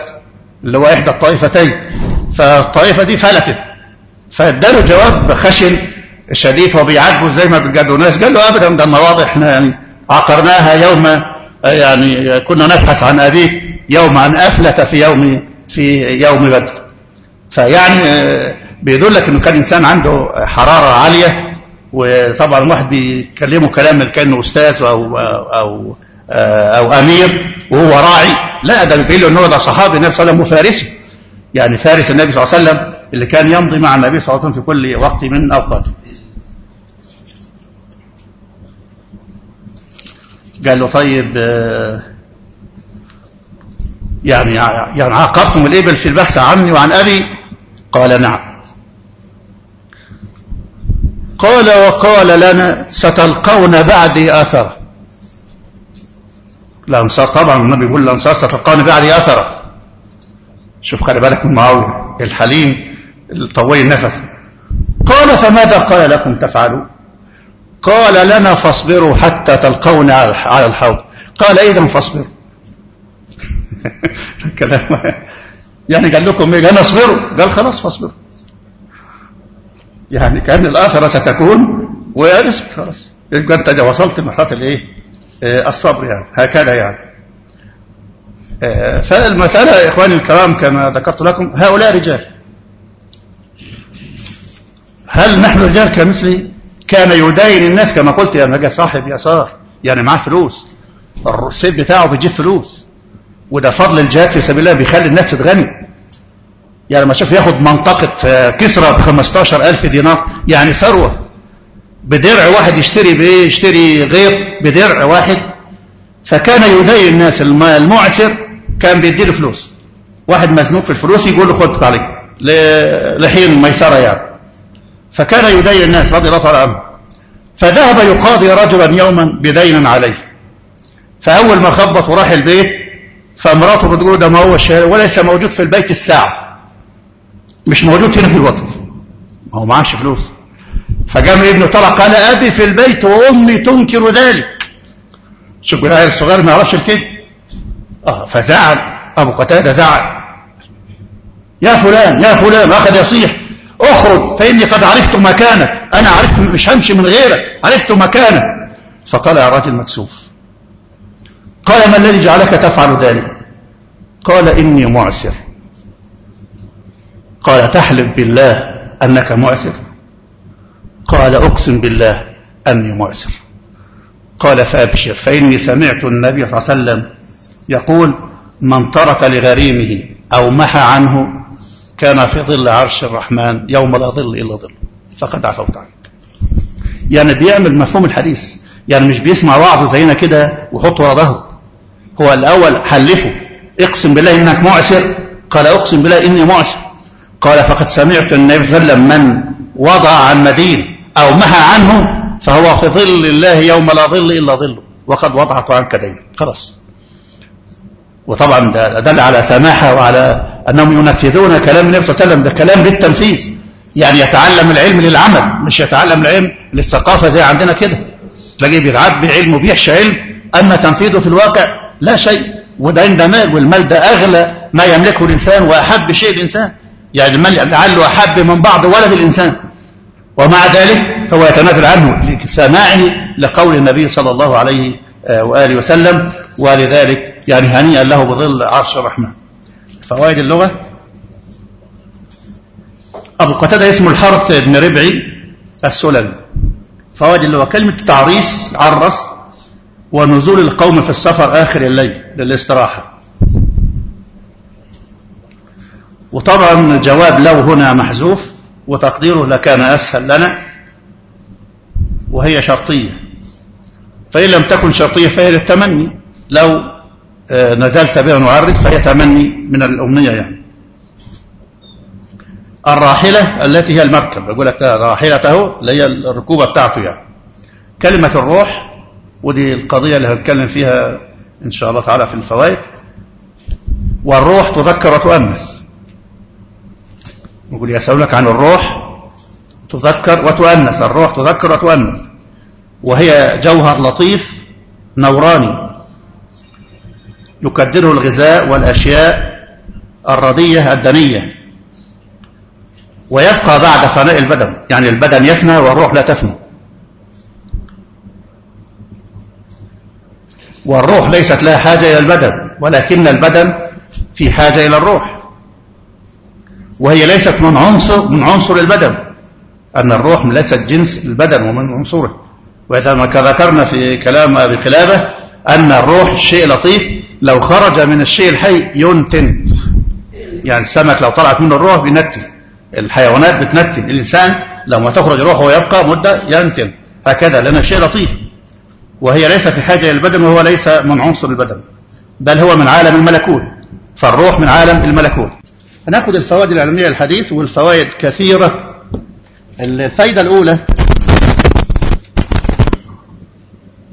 اللي هو إحدى الطائفتين. فالطائفة دي فلتت. فاداله جواب خشن شديد وبيعاتبه زي ما بيجادوا ناس قال له ابدا ده النواضح إحنا يعني عقرناها يوم يعني كنا نبحث عن أبيك يوم أن أفلت في يوم في يوم بدر فيعني بيدلك إنه كان إنسان عنده حرارة عالية وطبعا واحد بيكلمه كلام كأنه أستاذ أو أو أو أمير وهو راعي. لا ده بيقول له إن هو ده صحابي النبي صلى الله عليه وسلم وفارسي يعني فارس النبي صلى الله عليه وسلم اللي كان يمضي مع النبي صلى الله عليه وسلم في كل وقت من أوقاته. قال له طيب يعني يعني عاقبتم الإبل في البحث عني وعن أبي؟ قال نعم. قال وقال لنا ستلقون بعدي أثرا. الأنصار طبعا النبي يقول الأنصار ستلقون بعدي أثرا. شوف خلي بالك من معاوية الحليم الطويل النفس. قال فماذا قال لكم تفعلوا قال لنا فاصبروا حتى تلقوني على الحوض. قال اذا فاصبروا. كلام. يعني قال لكم إيه؟ قال اصبروا. قال خلاص فاصبروا. يعني كأن الآخرة ستكون ويرزق خلاص. يبقى أنت وصلت لمرحله الإيه؟ آه، الصبر يعني. هكذا يعني. آه، فالمسألة يا إخواني الكرام كما ذكرت لكم هؤلاء رجال. هل نحن رجال كمثله كان يدين الناس كما قلت يا مجا صاحب يسار يعني معاه فلوس. السيف بتاعه بيجيب فلوس. وده فضل الجهاد في سبيل الله بيخلي الناس تتغني. يعني لما شاف ياخد منطقة آه، كسرى ب 15000 دينار يعني ثروة. بدرع واحد يشتري بايه يشتري غيط بدرع واحد. فكان يدين الناس المعسر كان بيدي له فلوس واحد مزنوق في الفلوس يقول له خد عليك لحين ميسرة يعني. فكان يدين الناس رضي الله تعالى عنه فذهب يقاضي رجلا يوما بدين عليه. فأول ما خبط وراح البيت فامراته بتقول ده ما هو الشهر وليس موجود في البيت الساعة. مش موجود هنا في الوقت. ما هو معاش فلوس. فقام ابنه طلع قال أبي في البيت وأمي تنكر ذلك. شوف العيال الصغير ما يعرفش الكذب. آه فزعل. أبو قتادة زعل. يا فلان يا فلان أخذ يصيح اخرج فإني قد عرفت مكانك. أنا عرفت مش همشي من غيرك. عرفت مكانك. فقال يا راجل مكسوف. قال ما الذي جعلك تفعل ذلك؟ قال إني معسر. قال تحلف بالله أنك معسر. قال أقسم بالله أني معسر. قال فأبشر فإني سمعت النبي صلى الله عليه وسلم يقول من ترك لغريمه أو محى عنه كان في ظل عرش الرحمن يوم لا ظل إلا ظل. فقد عفوت عنك. يعني بيعمل مفهوم الحديث. يعني مش بيسمع وعظ زينا كده ويحط ورا ظهره هو الأول حلفه. اقسم بالله إنك معسر قال أقسم بالله إني معسر قال فقد سمعت النبي صلى الله عليه وسلم من وضع عن مدين أو محى عنه فهو في ظل الله يوم لا ظل إلا ظله. وقد وضعت عنك دين. خلاص. وطبعا ده دل على سماحة وعلى أنهم ينفذون كلام النبي صلى الله عليه وسلم. ده كلام بالتنفيذ. يعني يتعلم العلم للعمل مش يتعلم العلم للثقافة زي عندنا كده. تلاقيه بيعبي علم وبيحشى علم. أما تنفيذه في الواقع لا شيء. وده ده مال والمال ده أغلى ما يملكه الإنسان وأحب شيء الإنسان. يعني المال لعله أحب من بعض ولد الإنسان. ومع ذلك هو يتنازل عنه لسماعه لقول النبي صلى الله عليه آه، وآله وسلم. ولذلك يعني هنيئا له بظل عرش الرحمن. فوائد اللغة. أبو قتادة اسمه الحرث بن ربعي السلمي. فوائد اللغة. كلمة تعريس عرس ونزول القوم في السفر آخر الليل للاستراحة. وطبعا جواب لو هنا محذوف وتقديره لكان أسهل لنا وهي شرطية. فإن لم تكن شرطية فهي للتمني. لو آه، نزلت بها نعرض فهي تمني من الأمنية يعني. الراحلة التي هي المركب يقول لك راحلته اللي هي الركوبة بتاعته يعني. كلمة الروح ودي القضية اللي هنتكلم فيها إن شاء الله تعالى في الفوائد. والروح تذكر وتؤنث. يقول يسألونك عن الروح تذكر وتؤنث. الروح تذكر وتؤنث. وهي جوهر لطيف نوراني. يكدره الغذاء والأشياء الردية الدنية. ويبقى بعد فناء البدن. يعني البدن يفنى والروح لا تفنى. والروح ليست لها حاجة إلى البدن ولكن البدن في حاجة إلى الروح. وهي ليست من عنصر من عنصر البدن. أن الروح ليست جنس البدن ومن عنصره. وإذا ما ذكرنا في كلام أبي خلابة أن الروح شيء لطيف لو خرج من الشيء الحي ينتن. يعني السمك لو طلعت منه الروح بينتن. الحيوانات بتنتن. الإنسان لما تخرج روحه ويبقى مدة ينتن. هكذا لأن الشيء لطيف. وهي ليس في حاجة إلى البدن وهو ليس من عنصر البدن بل هو من عالم الملكوت فالروح من عالم الملكوت. هناخد الفوائد العلمية الحديث والفوائد كثيرة. الفائدة الأولى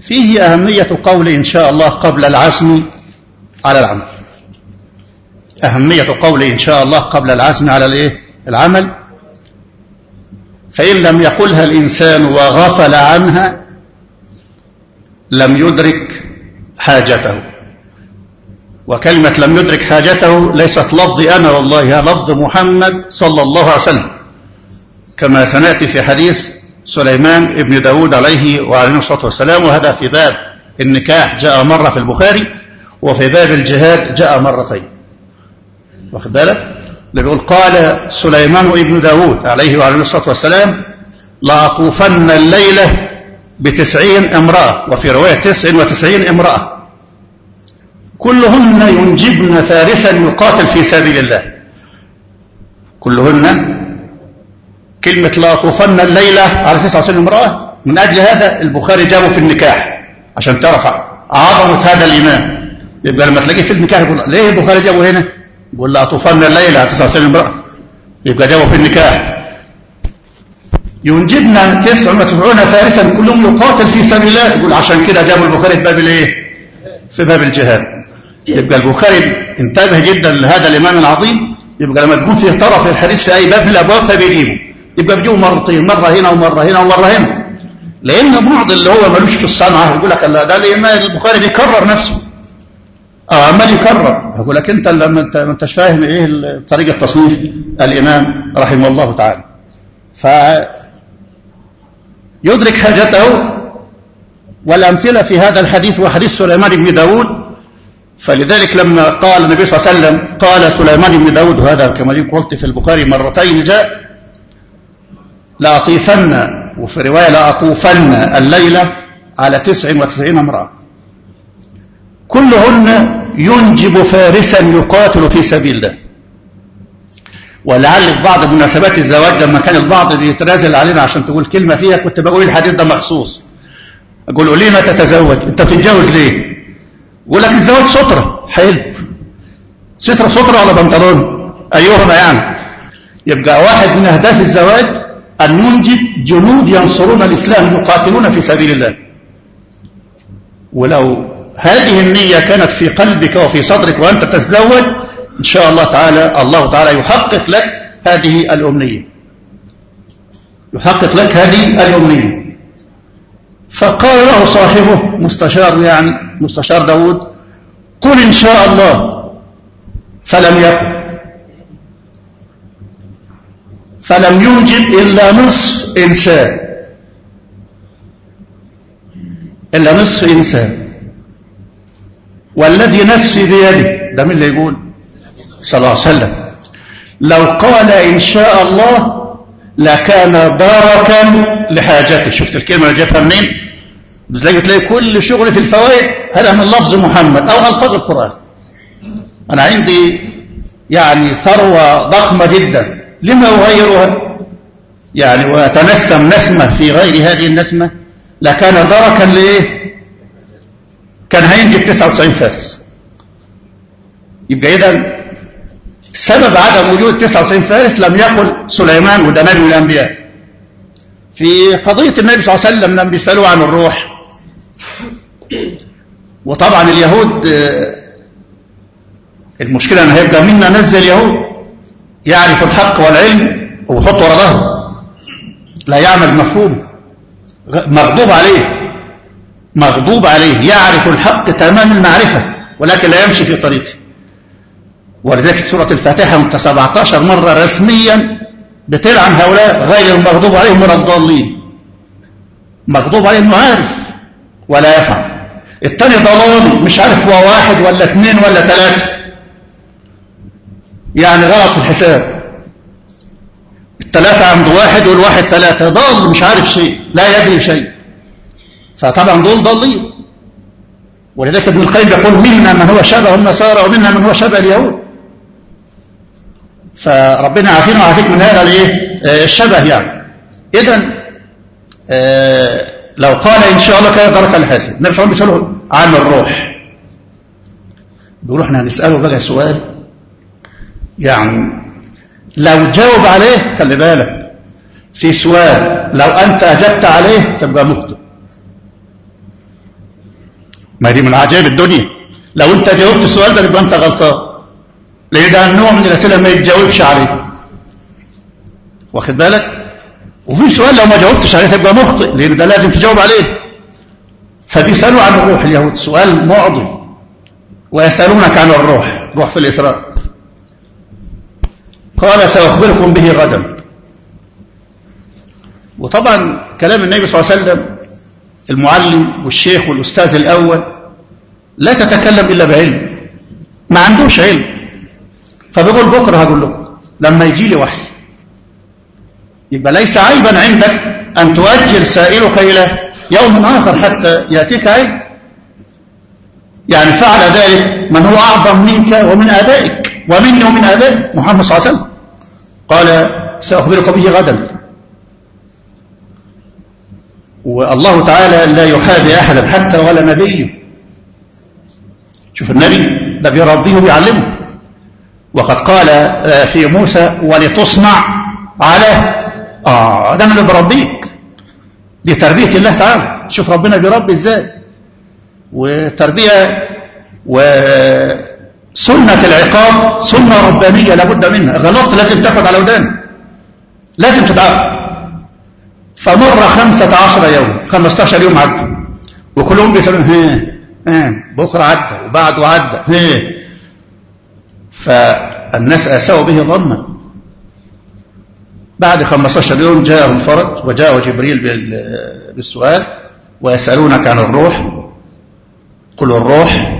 فيه أهمية قول إن شاء الله قبل العزم على العمل. أهمية قول إن شاء الله قبل العزم على الإيه؟ العمل. فإن لم يقلها الإنسان وغفل عنها لم يدرك حاجته. وكلمة لم يدرك حاجته ليست لفظي أنا والله هي لفظ محمد صلى الله عليه وسلم. كما سنأتي في حديث سليمان ابن داود عليه وعليه الصلاة والسلام وهذا في باب النكاح جاء مرة في البخاري وفي باب الجهاد جاء مرتين. واخد بالك؟ بيقول قال سليمان ابن داود عليه وعليه الصلاة والسلام لأطوفن الليلة بتسعين امرأة وفي رواية تسع وتسعين امرأة. كلهن ينجبن فارسا يقاتل في سبيل الله. كلهن كلمة لا طوفن الليلة على 29 امرأة؟ من أجل هذا البخاري جابه في النكاح عشان تعرف عظمة هذا الإمام. يبقى لما تلاقيه في النكاح يقول ليه البخاري جابه هنا؟ يقول لا طوفن الليلة على 29 امرأة. يبقى جابه في النكاح. ينجبنا 99 فارسا كلهم يقاتل في سبيل الله. يقول عشان كده جابوا البخاري في باب الايه؟ في باب الجهاد. يبقى البخاري انتبه جدا لهذا الإمام العظيم. يبقى لما تكون في طرف الحديث في أي باب من الأبواب فبيجيبه يبقى بيجيبه مرتين مرة هنا ومرة هنا ومرة هنا. لأن بعض اللي هو ملوش في الصنعة يقول لك ده الإمام البخاري بيكرر نفسه. آه عمال يكرر أقول لك أنت لما أنت ما أنتش فاهم إيه طريقة تصنيف الإمام رحمه الله تعالى. ف يدرك حاجته والأمثلة في هذا الحديث وحديث سليمان بن داود. فلذلك لما قال النبي صلى الله عليه وسلم قال سليمان بن داود وهذا كما قلت في البخاري مرتين جاء لأطيفن وفي رواية لأطوفن الليلة على تسع وتسعين امرأة. كلهن ينجب فارسا يقاتل في سبيل الله. ولعل في بعض مناسبات الزواج لما كان البعض بيتنازل علينا عشان تقول كلمة فيها كنت بقول الحديث ده مخصوص. أقول ليه ما تتزوج؟ أنت بتتجوز ليه؟ يقول لك الزواج سترة. حلو. سترة سترة ولا بنطلون. أيهما يعني. يبقى واحد من أهداف الزواج أن ينجب جنود ينصرون الإسلام يقاتلون في سبيل الله. ولو هذه النية كانت في قلبك وفي صدرك وأنت تتزوج إن شاء الله تعالى الله تعالى يحقق لك هذه الأمنية. يحقق لك هذه الأمنية. فقال له صاحبه مستشار يعني مستشار داود قل إن شاء الله. فلم يقل. فلم ينجب إلا نصف إنسان. إلا نصف إنسان. والذي نفسي بيده ده من اللي يقول؟ صلى الله عليه وسلم. لو قال إن شاء الله لكان دركا لحاجته. شفت الكلمة اللي جابها منين؟ تلاقي تلاقي كل شغل في الفوائد. هذا من لفظ محمد أو ألفاظ القرآن؟ أنا عندي يعني ثروة ضخمة جدا. لما أغيرها؟ يعني وأتنسم نسمة في غير هذه النسمة. لكان دركا لإيه؟ كان هينجب 99 فارس. يبقى إذا سبب عدم وجود 99 فارس لم يقل سليمان وده نبي الأنبياء. في قضية النبي صلى الله عليه وسلم لم بيسألوا عن الروح. وطبعا اليهود المشكلة أن هيبقى منا نزل اليهود يعرف الحق والعلم ويحط ورا ظهره. لا يعمل مفهوم مغضوب عليه. مغضوب عليه. يعرف الحق تمام المعرفة ولكن لا يمشي في طريقه. ولذلك سورة الفاتحة انت 17 مرة رسميا بتلعن هؤلاء غير المغضوب عليهم من الضالين. مغضوب عليهم عارف ولا يفعل التاني ضلالي مش عارف هو واحد ولا اثنين ولا ثلاثة. يعني غلط في الحساب. الثلاثة عند واحد والواحد ثلاثة. ضال مش عارف شيء لا يدري شيء. فطبعا دول ضالين. ولذلك ابن القيم يقول منا من هو شبه النصارى ومنا من هو شبه اليهود. فربنا عافينا وعافيك من هذا الإيه؟ الشبه يعني. اذا لو قال إن شاء الله كان درك الحاجة النبي صلى الله عليه وسلم عن الروح. بيقول إحنا هنسأله بقى سؤال. يعني لو جاوب عليه خلي بالك. في سؤال لو أنت أجبت عليه تبقى مخطئ. ما دي من عجائب الدنيا. لو أنت جاوبت السؤال ده يبقى أنت غلطان. لأن ده نوع من الأسئلة ما يتجاوبش عليه. واخد بالك؟ وفي سؤال لو ما جاوبتش عليه تبقى مخطئ لأن ده لازم تجاوب عليه. فبيسالوا عن الروح اليهود. سؤال معضل. ويسألونك عن الروح. روح في الإسراء. قال سأخبركم به غدا. وطبعا كلام النبي صلى الله عليه وسلم المعلم والشيخ والأستاذ الأول لا تتكلم إلا بعلم. ما عندوش علم. فبيقول بكرة هقول لكم لما يجي لي وحي يبقى ليس عيبا عندك أن تؤجل سائلك إلى يوم آخر حتى يأتيك علم يعني فعل ذلك من هو أعظم منك ومن آبائك ومني ومن آبائك محمد صلى الله عليه وسلم. قال سأخبرك به غدا. والله تعالى لا يحاذي أحدا حتى ولا نبي. شوف النبي ده بيربيه وبيعلمه وقد قال في موسى ولتصنع على آه ده أنا اللي بربيك دي تربية الله تعالى. شوف ربنا بيربي إزاي. وتربية وسنة العقاب سنة ربانية لابد منها. غلطت لازم تاخد على ودان لازم تتعاقب فمر خمسة عشر يوم خمستاشر يوم عدوا. وكلهم بيسألون ها ها بكرة عدى وبعده عدى ها فالناس أساءوا به ظنا بعد 15 يوم جاءه الفرج وجاء جبريل بالسؤال ويسألونك عن الروح قل الروح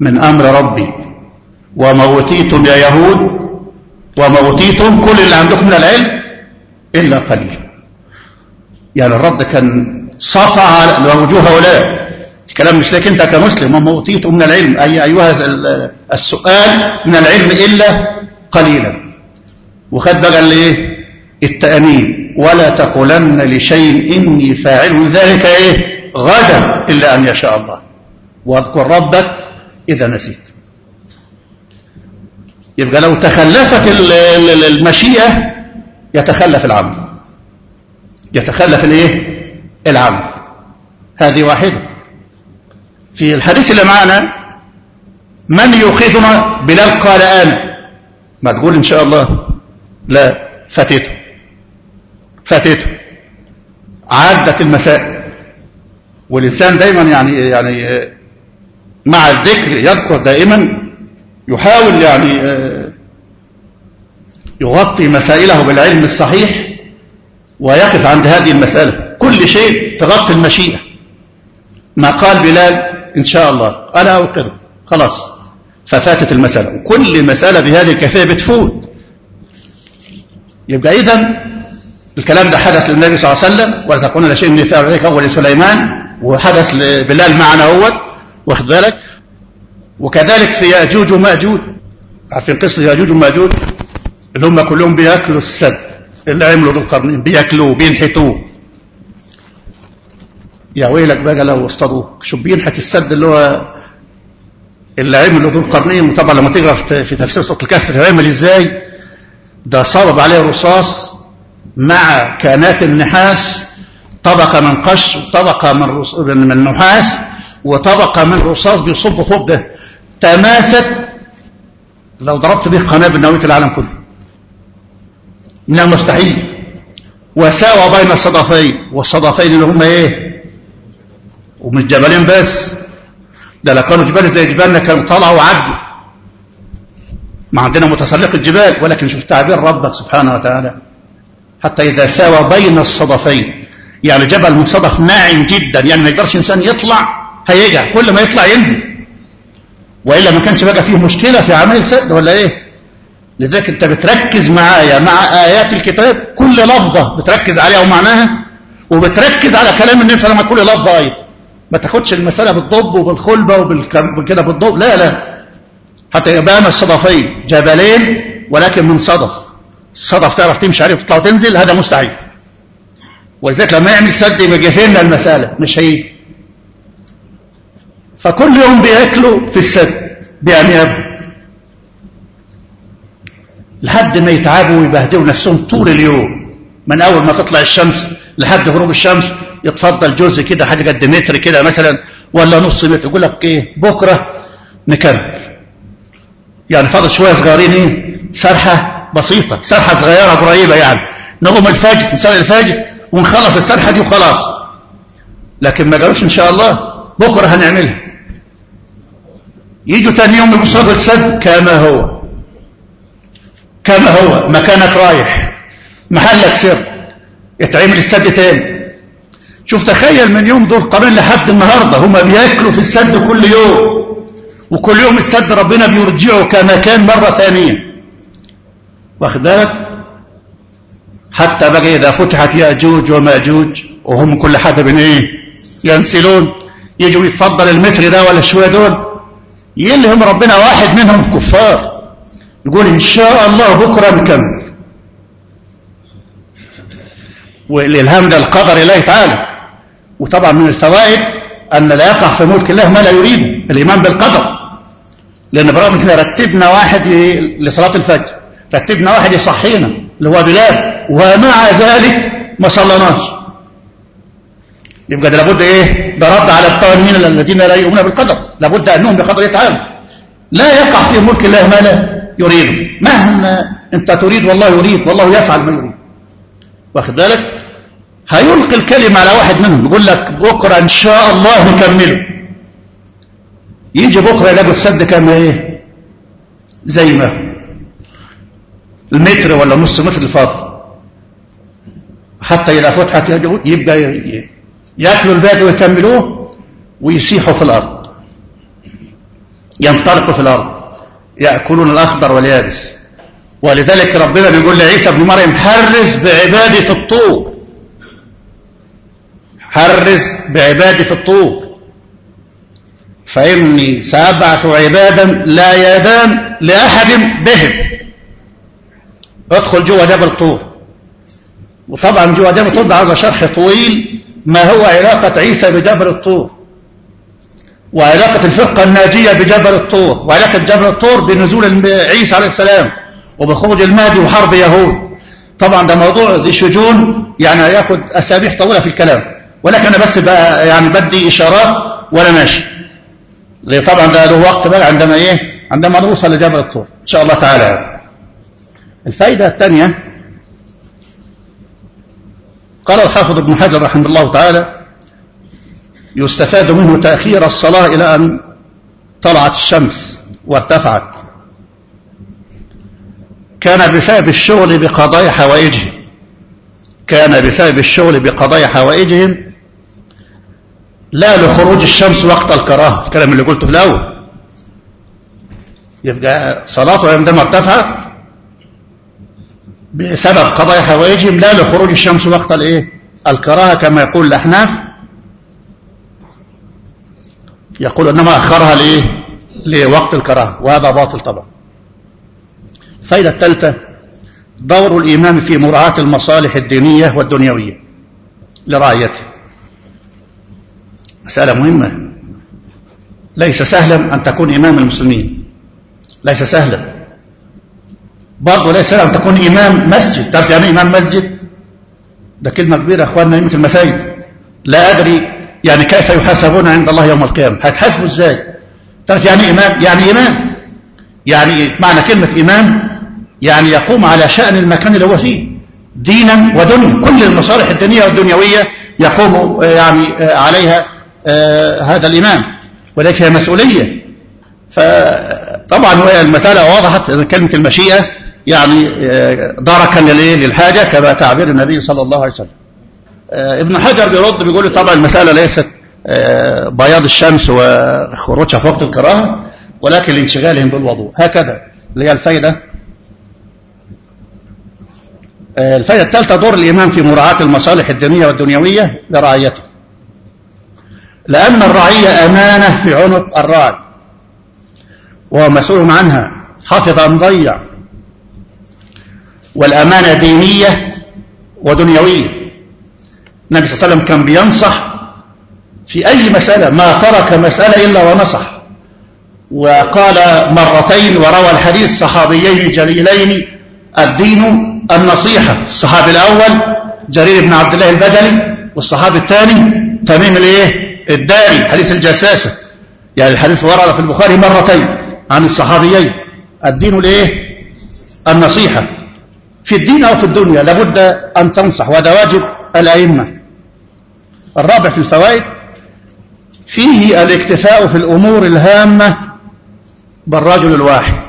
من أمر ربي وما أوتيتم يا يهود وما أوتيتم كل اللي عندكم من العلم إلا قليل. يعني الرد كان صفى على وجوه هؤلاء. الكلام مش لك أنت كمسلم وما أوتيتم من العلم. أي أيها السؤال من العلم إلا قليلا. وخد بقى الايه التأمين. ولا تقولن لشيء إني فاعل ذلك إيه؟ غدا إلا أن يشاء الله. واذكر ربك إذا نسيت. يبقى لو تخلفت المشيئة يتخلف العمل. يتخلف الإيه؟ العمل. هذه واحدة. في الحديث اللي معنا من يوقظنا بلال قال أنا ما تقول إن شاء الله؟ لا فاتته. فاتته. عدت المساء. والإنسان دايما يعني يعني مع الذكر يذكر دائما يحاول يعني يغطي مسائله بالعلم الصحيح ويقف عند هذه المسألة. كل شيء تغطي المشيئة. ما قال بلال؟ إن شاء الله. أنا أوقظك خلاص. ففاتت المسألة. وكل مسألة بهذه الكيفية بتفوت. يبقى إذن الكلام ده حدث للنبي صلى الله عليه وسلم ولا تقولون لشيء من فعل ذلك أول لسليمان وحدث لبلال معنا هو واخد بالك؟ وكذلك في يأجوج ومأجوج. عارفين قصة يأجوج ومأجوج؟ اللي هم كلهم بياكلوا السد. اللي عملوا ذو القرنين. بياكلوه بينحتوه. يا ويلك بقى لو اصطادوك. شوف بينحت السد اللي هو اللي عملوا ذو القرنين وطبعا لما تقرأ في تفسير صوت الكهف هيعمل إزاي؟ ده صابب عليه رصاص مع كانات النحاس. طبقة من قش وطبقة من, من نحاس وطبقة من رصاص بيصب فوق ده. تماست لو ضربت به قنابل نووية العالم كله. من المستحيل وساوى بين الصدفين والصدفين اللي هم إيه؟ ومش جبلين بس. ده لو كانوا جبال زي جبالنا كانوا طلعوا وعدوا ما عندنا متسلق الجبال ولكن شوف تعبير ربك سبحانه وتعالى. حتى إذا ساوى بين الصدفين. يعني جبل من صدف ناعم جدا. يعني ما يقدرش إنسان يطلع هيجع كل ما يطلع ينزل. وإلا ما كانش بقى فيه مشكلة في عمل سد ولا إيه؟ لذلك أنت بتركز معايا مع آيات الكتاب. كل لفظة بتركز عليها ومعناها وبتركز على كلام النبي صلى الله عليه وسلم كل لفظة أيضا. ما تاخدش المسألة بالضب وبالخلبة وبالكده بالضب. لا لا. حتى يبقى الصدفين جبلين ولكن من صدف. الصدف تعرف تمشي عليه وتطلع وتنزل هذا مستحيل. ولذلك لما يعمل سد يبقى جفلنا المسألة مش هي. فكل يوم بياكلوا في السد بأنياب لحد ما يتعبوا ويبهدلوا نفسهم طول اليوم. من أول ما تطلع الشمس لحد غروب الشمس يتفضل جزء كده حاجة قد متر كده مثلا ولا نص متر. يقول لك إيه؟ بكرة نكمل يعني فاضل شوية صغيرين إيه؟ سرحة بسيطة سرحة صغيرة قريبة يعني. نقوم الفجر نصلي الفجر ونخلص السرحة دي وخلاص. لكن ما قالوش إن شاء الله بكرة هنعملها. يجوا تاني يوم يبصوا السد كما هو. كما هو مكانك رايح. محلك سر. يتعمل السد تاني. شوف تخيل من يوم ذو القرن لحد النهارده هما بياكلوا في السد كل يوم. وكل يوم السد ربنا بيرجعه كما كان مرة ثانية. واخد بالك؟ حتى بقى إذا فتحت يأجوج وماجوج وهم كل حاجة من إيه؟ ينسلون. يجوا يتفضل المتر ده ولا شوية دول. يلهم ربنا واحد منهم كفار. يقول إن شاء الله بكرة نكمل. والإلهام ده القدر الله تعالى. وطبعا من الفوائد أن لا يقع في ملك الله ما لا يريده الإيمان بالقدر. لأن برغم إحنا رتبنا واحد لصلاة الفجر رتبنا واحد يصحينا اللي هو بلال ومع ذلك ما صلناش يبقى ده لابد إيه؟ ده رد على الطالمين الذين لا يؤمنون بالقدر. لابد أنهم بقدر تعالى لا يقع في ملك الله ما لا يريده مهما أنت تريد والله يريد والله يفعل ما يريد. واخد بالك؟ هيلقي الكلمة على واحد منهم يقول لك بكرة إن شاء الله نكمله. يجي بكرة يلاقوا السد كان إيه؟ زي ما المتر ولا نص متر الفاضل حتى إذا فتحت يبقى يأكلوا الباقي ويكملوه ويسيحوا في الأرض. ينطلقوا في الأرض يأكلون الأخضر واليابس. ولذلك ربنا بيقول لعيسى بن مريم حرز بعبادي في الطور. حرز بعبادي في الطور. فإني سأبعث عبادا لا يدان لأحد بهم. ادخل جوه جبل طور. وطبعا جوه جبل طور ده على شرح طويل ما هو علاقة عيسى بجبل الطور. وعلاقة الفرقة الناجية بجبل الطور. وعلاقة جبل الطور بنزول عيسى عليه السلام. وبخروج المهدي وحرب يهود. طبعا ده موضوع ذي شجون يعني ياخد أسابيع طويلة في الكلام. ولكن أنا بس بقى يعني بدي إشارات وأنا ماشي. طبعا ده له وقت بقى عندما إيه؟ عندما نوصل لجبل الطور. إن شاء الله تعالى. الفائدة الثانية قال الحافظ ابن حجر رحمه الله تعالى يستفاد منه تأخير الصلاة إلى أن طلعت الشمس وارتفعت. كان بسبب الشغل بقضايا حوائجهم كان بسبب الشغل بقضايا حوائجهم لا لخروج الشمس وقت الكراهة. الكلام اللي قلته في الأول. يبقى صلاته عندما ارتفعت بسبب قضايا حوائجهم لا لخروج الشمس وقت الإيه؟ الكراهة كما يقول الأحناف. يقول إنما أخرها لإيه؟ لوقت الكراهة وهذا باطل طبعا. الفائده الثالثة دور الامام في مراعاة المصالح الدينية والدنيوية لرعيته مسألة مهمة. ليس سهلا أن تكون إمام المسلمين. ليس سهلا. برضه ليس سهل أن تكون إمام مسجد. تعرف يعني إمام مسجد؟ ده كلمة كبيرة. أخواننا يمة المساجد. لا أدري يعني كيف يحاسبون عند الله يوم القيامة. هتحاسبوا إزاي؟ تعرف يعني إمام؟ يعني إمام. يعني معنى كلمة إمام يعني يقوم على شأن المكان اللي هو فيه دينا ودنيا. كل المصالح الدينية والدنيوية يقوم يعني عليها هذا الإمام ولكن هي مسؤولية. فطبعا هي المسألة وضحت كلمة المشيئة يعني دركا للحاجة كما تعبير النبي صلى الله عليه وسلم. ابن حجر بيرد بيقول طبعا المسألة ليست بياض الشمس وخروجها في وقت الكراهة ولكن لانشغالهم بالوضوء. هكذا اللي هي الفايدة. الفائدة الثالثة دور الإمام في مراعاة المصالح الدينية والدنيوية لرعيته لأن الرعية أمانة في عنق الراعي وهو مسؤول عنها حافظ أم ضيع. والأمانة دينية ودنيوية. النبي صلى الله عليه وسلم كان بينصح في أي مسألة ما ترك مسألة إلا ونصح. وقال مرتين وروى الحديث صحابيين جليلين الدين النصيحة. الصحابي الأول جرير بن عبد الله البجلي والصحابي الثاني تميم الإيه؟ الداري حديث الجساسة. يعني الحديث ورد في البخاري مرتين عن الصحابيين. الدين الإيه؟ النصيحة. في الدين أو في الدنيا لابد أن تنصح وهذا واجب الأئمة. الرابع في الفوائد فيه الاكتفاء في الأمور الهامة بالرجل الواحد.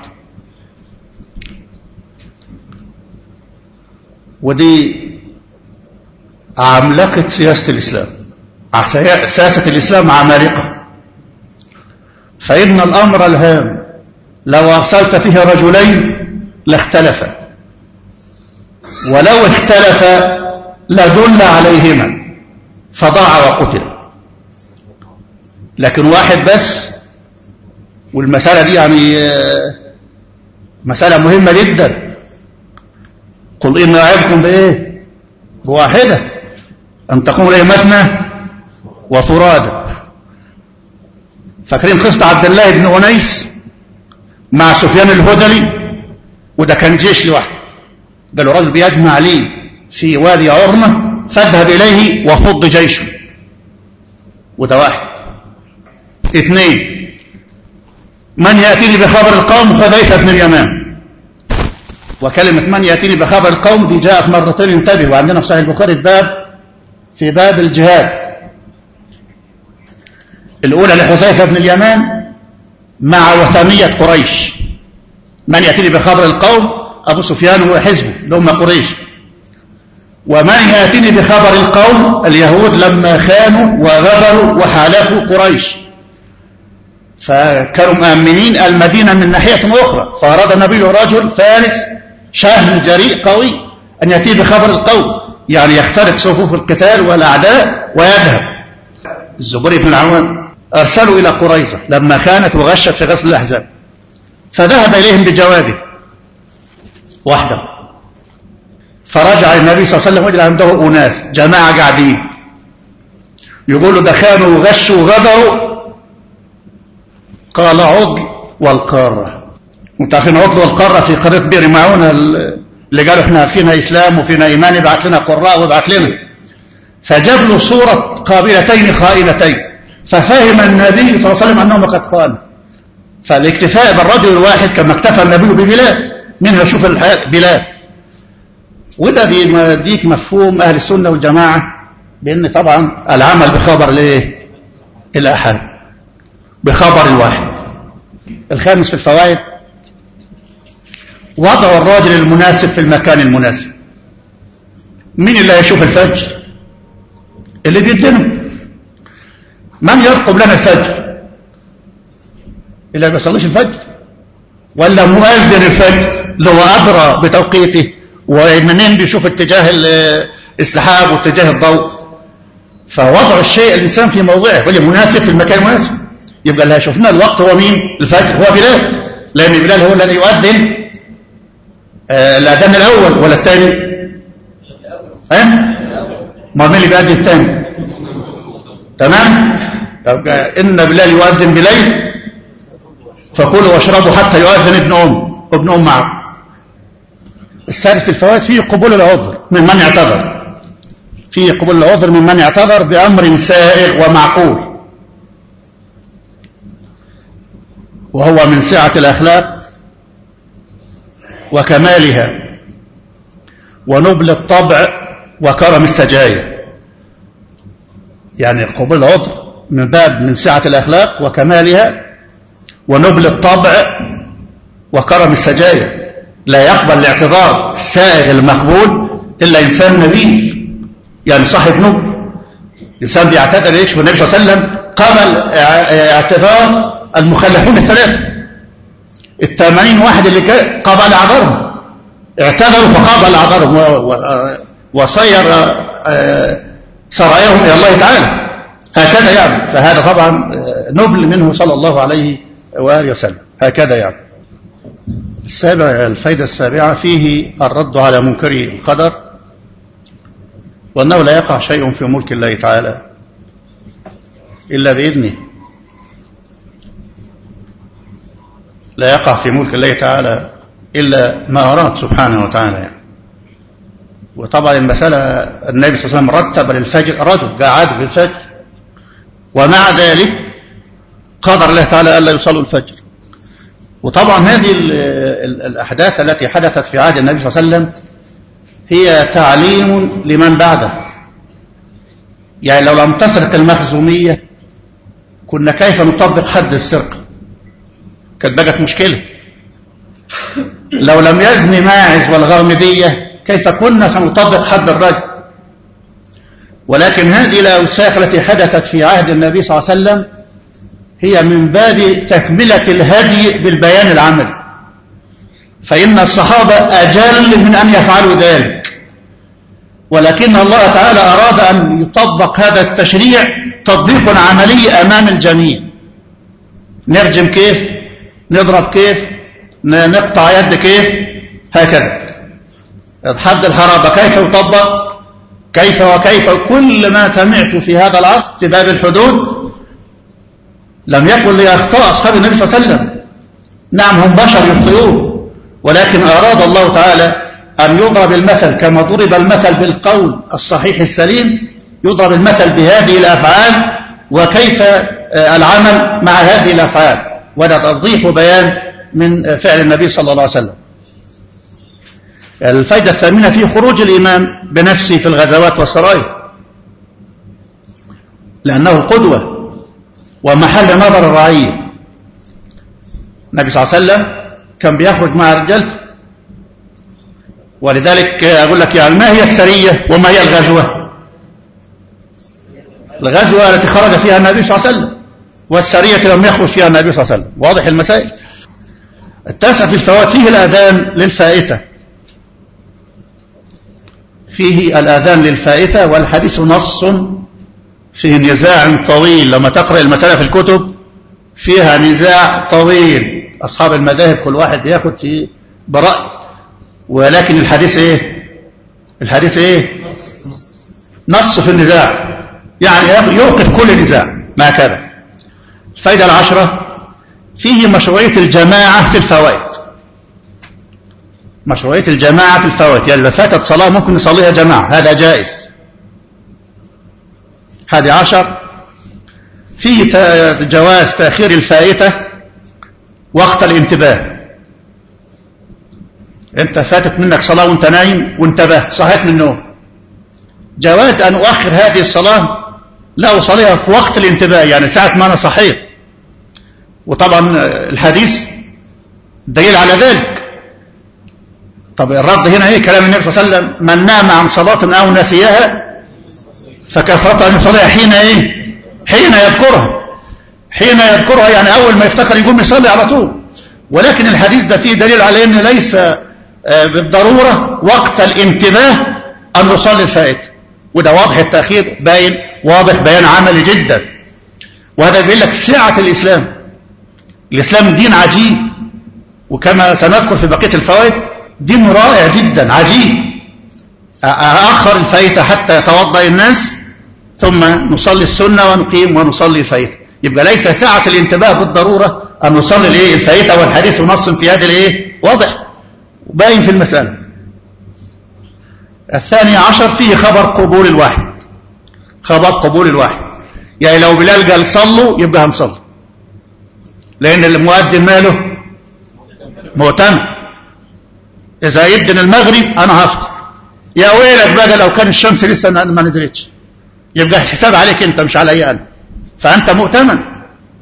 ودي عملقة سياسة الإسلام. سياسة الإسلام عمالقة فإن الأمر الهام لو أرسلت فيه رجلين لاختلفا ولو اختلف لدل عليهما فضاع وقتل. لكن واحد بس والمسألة دي يعني مسألة مهمة جدا. قل إن أعدكم بإيه؟ بواحدة. أن تقوم إليه مثنى وفرادى فاكرين قصة عبد الله بن أنيس مع سفيان الهذلي؟ وده كان جيش لوحده. قال له راجل بيجمع عليه في وادي عرمة فاذهب إليه وفض جيشه. وده واحد. اثنين. من يأتيني بخبر القوم حذيفة بن اليمان؟ وكلمة من يأتيني بخبر القوم دي جاءت مرتين انتبه وعندنا في صحيح البخاري باب في باب الجهاد. الأولى لحذيفة بن اليمان مع وثنية قريش. من يأتيني بخبر القوم؟ أبو سفيان وحزبه اللي قريش. ومن يأتيني بخبر القوم؟ اليهود لما خانوا وغدروا وحالفوا قريش. فكانوا مأمنين المدينة من ناحية أخرى. فأراد النبي رجل فارس شهم جريء قوي أن يأتي بخبر القوم. يعني يخترق صفوف القتال والأعداء ويذهب. الزبير بن العوام أرسلوا إلى قريظة لما كانت وغشت في غزل الأحزاب. فذهب إليهم بجواده وحده. فرجع النبي صلى الله عليه وسلم وجد عنده أناس جماعة قاعدين. يقولوا ده كانوا وغشوا وغدروا. قال عضل والقارة أنتوا عارفين عضل والقارة في قرية بئر معونة اللي قالوا إحنا فينا إسلام وفينا إيمان يبعت لنا قراء ويبعت لنا. فجاب له صورة قابلتين خائنتين. ففهم النبي صلى الله عليه وسلم أنهم قد خانوا فالاكتفاء بالرجل الواحد كما اكتفى النبي ببلاد منها شوف الحياة بلاد وده بيديك مفهوم أهل السنة والجماعة بأن طبعا العمل بخبر الايه الأحد. بخبر الواحد. الخامس في الفوائد وضع الراجل المناسب في المكان المناسب. مين اللي هيشوف الفجر؟ اللي بيدنه من يرقب لنا الفجر. اللي ما بيصليش الفجر. ولا مؤذن الفجر. هو أدرى بتوقيته. ومنين بيشوف اتجاه السحاب واتجاه الضوء. فوضع الشيء الإنسان في موضعه. واللي مناسب في المكان المناسب. يبقى اللي شفنا الوقت هو مين. الفجر هو بلال. لأن بلال هو الذي يؤذن آه الأذان الأول ولا الثاني. ها؟ ما مين اللي بيأذن الثاني؟ تمام؟ إن بلال يؤذن بليل فكلوا واشربوا حتى يؤذن ابن أم ابن أم معه. السادس في الفوائد فيه قبول العذر ممن اعتذر. فيه قبول العذر ممن اعتذر بأمر سائغ ومعقول. وهو من سعة الأخلاق وكمالها ونبل الطبع وكرم السجايا. يعني قبول العذر من باب من سعة الأخلاق وكمالها ونبل الطبع وكرم السجايا. لا يقبل الاعتذار السائغ المقبول إلا إنسان نبيل يعني صاحب نبل إنسان بيعتذر إيش؟ والنبي صلى الله عليه وسلم قبل اعتذار المخلفون الثلاثة. الثمانين واحد اللي قبل أعذارهم. اعتذروا فقابل أعذارهم. وصير سراياهم إلى الله تعالى. هكذا يعني فهذا طبعا نبل منه صلى الله عليه وآله وسلم. هكذا يعني السابع الفائدة السابعة فيه الرد على منكر القدر وأنه لا يقع شيء في ملك الله تعالى إلا بإذنه. لا يقع في ملك الله تعالى إلا ما أراد سبحانه وتعالى. يعني. وطبعا المسألة النبي صلى الله عليه وسلم رتب للفجر رجل قاعد بالفجر. ومع ذلك قدر الله تعالى ألا يصلوا الفجر. وطبعا هذه الأحداث التي حدثت في عهد النبي صلى الله عليه وسلم هي تعليم لمن بعده. يعني لو لم تسرق المخزومية كنا كيف نطبق حد السرقة كانت بقت مشكلة. لو لم يزني ماعز والغامدية كيف كنا سنطبق حد الرجل. ولكن هذه الأوساخ التي حدثت في عهد النبي صلى الله عليه وسلم هي من باب تكملة الهدي بالبيان العملي. فإن الصحابة أجل من أن يفعلوا ذلك. ولكن الله تعالى أراد أن يطبق هذا التشريع تطبيق عملي أمام الجميع. نرجم كيف؟ نضرب كيف؟ نقطع يد كيف؟ هكذا. حد الحرابة كيف يطبق؟ كيف وكيف؟ كل ما سمعت في هذا العصر في باب الحدود لم يكن لأخطاء أصحاب النبي صلى الله عليه وسلم. نعم هم بشر يخطئون ولكن أراد الله تعالى أن يضرب المثل كما ضرب المثل بالقول الصحيح السليم يضرب المثل بهذه الأفعال وكيف العمل مع هذه الأفعال. وده توضيح وبيان من فعل النبي صلى الله عليه وسلم. الفائدة الثامنة في خروج الإمام بنفسه في الغزوات والسرايا لأنه قدوة ومحل نظر الرعية النبي صلى الله عليه وسلم كان بيخرج مع رجالته ولذلك أقول لك يعني ما هي السرية وما هي الغزوة؟ الغزوة التي خرج فيها النبي صلى الله عليه وسلم والسرية لم يخرج فيها النبي صلى الله عليه وسلم. واضح المسائل؟ التاسع في الفوات فيه الآذان للفائتة. فيه الآذان للفائتة والحديث نص فيه نزاع طويل. لما تقرأ المسألة في الكتب فيها نزاع طويل. أصحاب المذاهب كل واحد بياخد في برأي ولكن الحديث إيه؟ الحديث إيه؟ نص في النزاع. يعني يوقف كل نزاع. ما كذا الفائدة العشرة فيه مشروعية الجماعة في الفوائد. مشروعية الجماعة في الفوائد يعني إذا فاتت صلاة ممكن نصليها جماعة. هذا جائز. هذه عشر. فيه جواز تأخير الفائتة وقت الانتباه. انت فاتت منك صلاة وانت نايم وانتبهت صحيت من النوم. جواز أن أؤخر هذه الصلاة؟ لا أصليها في وقت الانتباه يعني ساعة ما أنا صحيت. وطبعا الحديث دليل على ذلك. طب الرد هنا إيه؟ كلام النبي صلى الله عليه وسلم من نام عن صلاة أو نسيها فكفرت أن يصليها حين إيه؟ حين يذكرها. حين يذكرها يعني أول ما يفتكر يقوم يصلي على طول. ولكن الحديث ده فيه دليل على أن ليس بالضرورة وقت الانتباه أن نصلي الفائت. وده واضح التأخير باين واضح بيان عملي جدا. وهذا بيقول لك سعة الإسلام. الإسلام دين عجيب. وكما سنذكر في بقية الفوائد دين رائع جدا عجيب. أأخر الفايتة حتى يتوضأ الناس ثم نصلي السنة ونقيم ونصلي الفايتة. يبقى ليس ساعة الانتباه بالضرورة أن نصلي الإيه؟ الفايتة والحديث نص في هذه الإيه؟ واضح باين في المسألة. الثاني عشر فيه خبر قبول الواحد. خبر قبول الواحد. يعني لو بلال قال صلوا يبقى هنصلي. لأن المؤذن ماله؟ مؤتمن إذا يدن المغرب أنا هفطر. يا ويلك بقى لو كان الشمس لسه ما نزلتش. يبقى الحساب عليك أنت مش علي أنا فأنت مؤتمن.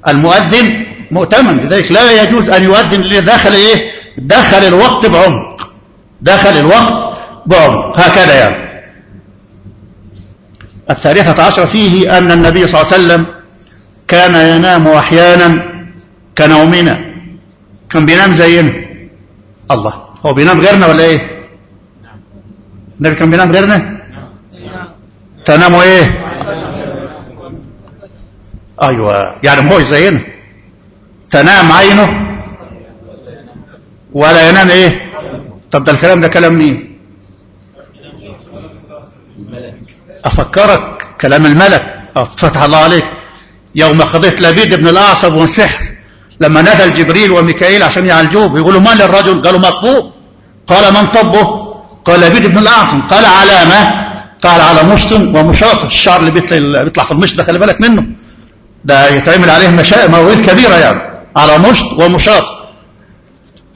المؤذن مؤتمن. لذلك لا يجوز أن يؤذن اللي دخل إيه؟ دخل الوقت بعمق. دخل الوقت بعمق. هكذا يعني. الثالثة عشر فيه أن النبي صلى الله عليه وسلم كان ينام أحيانا كنومنا. كان بينام زينا. الله. هو بينام غيرنا ولا إيه؟ النبي كان بينام غيرنا؟ تناموا إيه؟ أيوه يعني ما هو زينا. تنام عينه ولا ينام إيه؟ طب ده الكلام ده كلام مين؟ أفكرك كلام الملك. فتح الله عليك. يوم قضيت لبيد بن الأعصب والسحر. لما نزل جبريل وميكائيل عشان يعالجوه بيقولوا ما للرجل؟ قالوا مطبوب قال من طبه؟ قال لبيد بن الاعصم قال علامة؟ قال على مشط ومشاط الشعر اللي بيطلع, في المشط ده خلي بالك منه. ده يتعمل عليه مشاء مواويل كبيرة يعني. على مشط ومشاط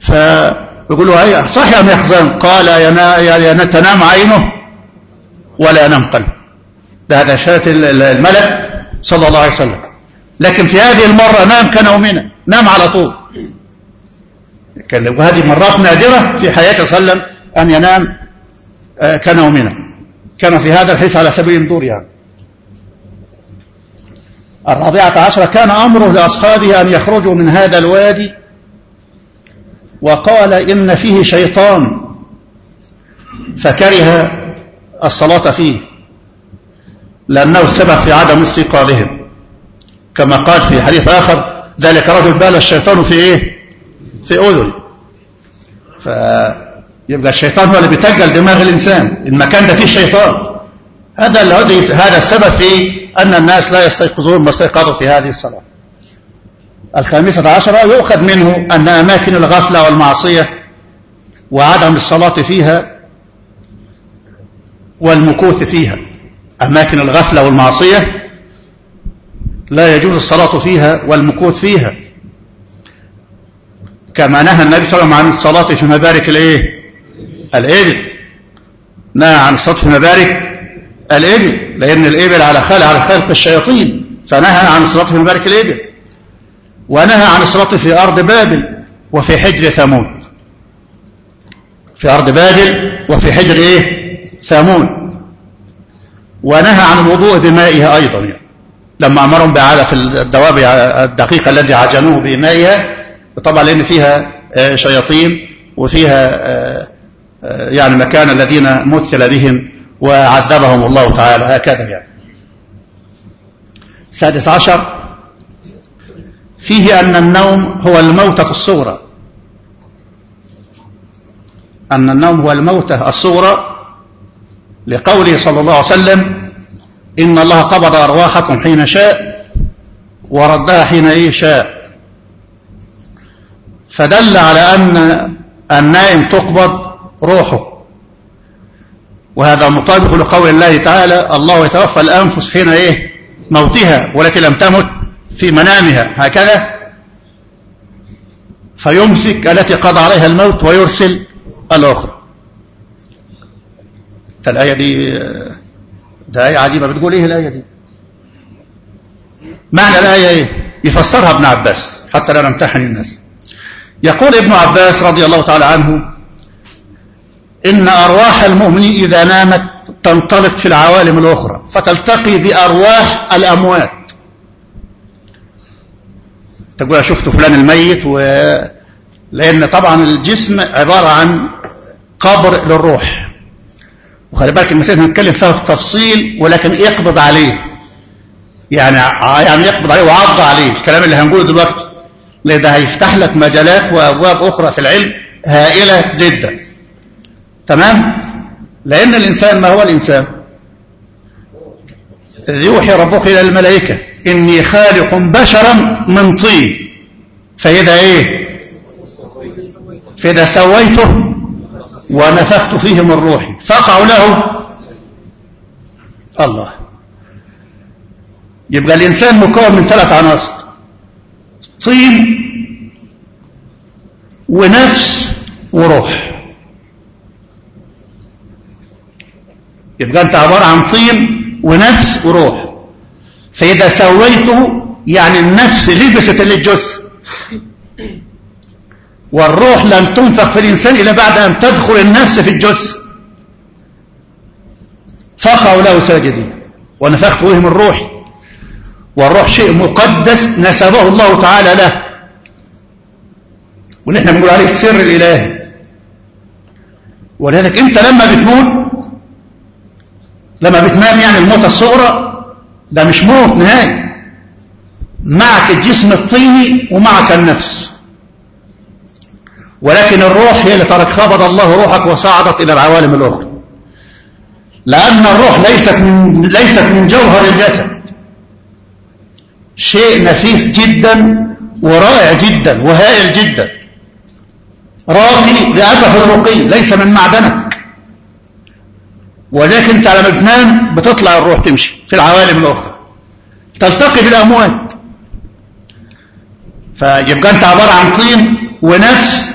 فيقولوا هيا صح ام يحزن قال ينا ينا تنام عينه ولا ينام قلبه. ده هذا شات الملك صلى الله عليه وسلم. لكن في هذه المرة نام كنومنا نام على طول. وهذه مرات نادرة في حياته صلى الله عليه وسلم أن ينام آه، كنومنا كان في هذا الحديث على سبيل النذور يعني. الرابعة عشرة كان أمره لأصحابه أن يخرجوا من هذا الوادي وقال إن فيه شيطان فكره الصلاة فيه لأنه السبب في عدم استيقاظهم. كما قال في حديث آخر ذلك رجل بال الشيطان في إيه؟ في أذن. فيبقى الشيطان هو اللي بيتجل دماغ الإنسان. المكان ده فيه شيطان. هذا هذا السبب في أن الناس لا يستيقظون ما استيقظوا في هذه الصلاة. الخامسة عشرة يؤخذ منه أن أماكن الغفلة والمعصية وعدم الصلاة فيها والمكوث فيها. أماكن الغفلة والمعصية لا يجوز الصلاة فيها والمكوث فيها. كما نهى النبي صلى الله عليه وسلم عن الصلاة في مبارك الإيه؟ الإبل. نهى عن الصلاة في مبارك الإبل لأن الإبل على خلق على خلق الشياطين. فنهى عن الصلاة في مبارك الإبل. ونهى عن الصلاة في أرض بابل وفي حجر ثمود في أرض بابل وفي حجر إيه؟ ثمود ونهى عن الوضوء بمائها أيضا. يعني. لما أمرهم بإعادة في الدواب الدقيقة الذي عجنوه بمائها طبعا لأن فيها آه، شياطين وفيها آه، آه، يعني مكان الذين مثل بهم وعذبهم الله تعالى هكذا يعني. سادس عشر فيه أن النوم هو الموتة الصغرى. أن النوم هو الموتة الصغرى لقوله صلى الله عليه وسلم إن الله قبض أرواحكم حين شاء وردها حين إيه شاء. فدل على أن النائم تقبض روحه. وهذا مطابق لقول الله تعالى الله يتوفى الأنفس حين إيه؟ موتها والتي لم تمت في منامها. هكذا. فيمسك التي قضى عليها الموت ويرسل الأخرى. فالآية دي ده آية عجيبة بتقول إيه الآية دي؟ معنى الآية إيه؟ يفسرها ابن عباس حتى لا نمتحن الناس. يقول ابن عباس رضي الله تعالى عنه إن أرواح المؤمن إذا نامت تنطلق في العوالم الأخرى فتلتقي بأرواح الأموات. تقول شفت فلان الميت و... لأن طبعا الجسم عبارة عن قبر للروح. وخلي بالك المسائل هنتكلم فيها في تفصيل ولكن يقبض عليه. يعني يعني يقبض عليه وعض عليه. الكلام اللي هنقوله دلوقتي لأن ده هيفتح لك مجالات وأبواب أخرى في العلم هائلة جدا. تمام؟ لأن الإنسان ما هو الإنسان؟ إذ يوحي ربك إلى الملائكة. إني خالق بشرا من طين. فإذا إيه؟ فإذا سويته ونفخت فيه من روحي. فقعوا له الله. يبقى الإنسان مكون من ثلاث عناصر. طين ونفس وروح. يبقى أنت عبارة عن طين ونفس وروح. فإذا سويته يعني النفس لبست للجثة والروح لن تنفخ في الإنسان إلا بعد أن تدخل النفس في الجثة فقعوا له ساجدين ونفخت فيه من روحي. والروح شيء مقدس نسبه الله تعالى له. ونحن بنقول عليه السر الإلهي ولذلك أنت لما بتموت لما بتنام يعني الموتة الصغرى ده مش موت نهائي. معك الجسم الطيني ومعك النفس. ولكن الروح هي اللي ترك خبض الله روحك وصعدت إلى العوالم الأخرى. لأن الروح ليست من, ليست من جوهر الجسد. شيء نفيس جدا ورائع جدا وهائل جدا. راقي لأنه الرقي ليس من معدنك. ولكن أنت لما بتنام بتطلع الروح تمشي في العوالم الأخرى. تلتقي بالاموات فيبقى أنت عبارة عن طين ونفس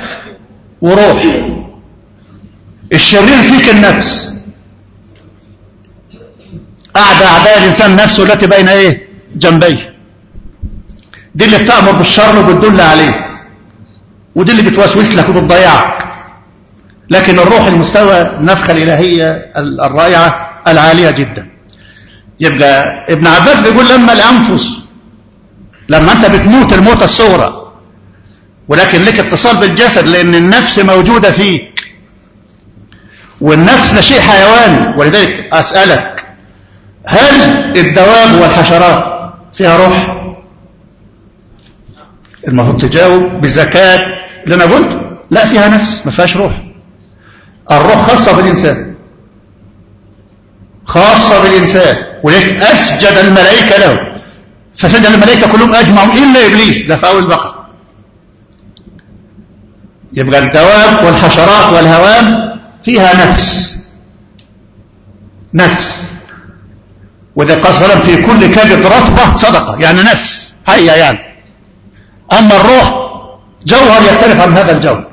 وروح. الشرير فيك النفس. أعدى أعداء الإنسان نفسه التي بين إيه؟ جنبيه. دي اللي بتأمر بالشر وبتدل عليه. ودي اللي بتوسوس لك وبتضيعك. لكن الروح المستوى النفخة الإلهية الرائعة العالية جدا. يبقى ابن عباس بيقول لما الأنفس لما أنت بتموت الموت الصغرى ولكن لك اتصال بالجسد لأن النفس موجودة فيك. والنفس ده شيء حيواني ولذلك أسألك هل الدواب والحشرات فيها روح؟ المفروض تجاوب بزكاة اللي أنا قلت لا فيها نفس ما فيهاش روح. الروح خاصة بالإنسان خاصة بالإنسان ولذلك أسجد الملائكة له. فسجد الملائكة كلهم أجمعوا إلا إبليس ده في أول بقرة يبقى الدواب والحشرات والهوام فيها نفس. نفس. وإذا قصرا في كل كبد رطبة صدقة يعني نفس حية يعني. أما الروح جوهر يختلف عن هذا الجوهر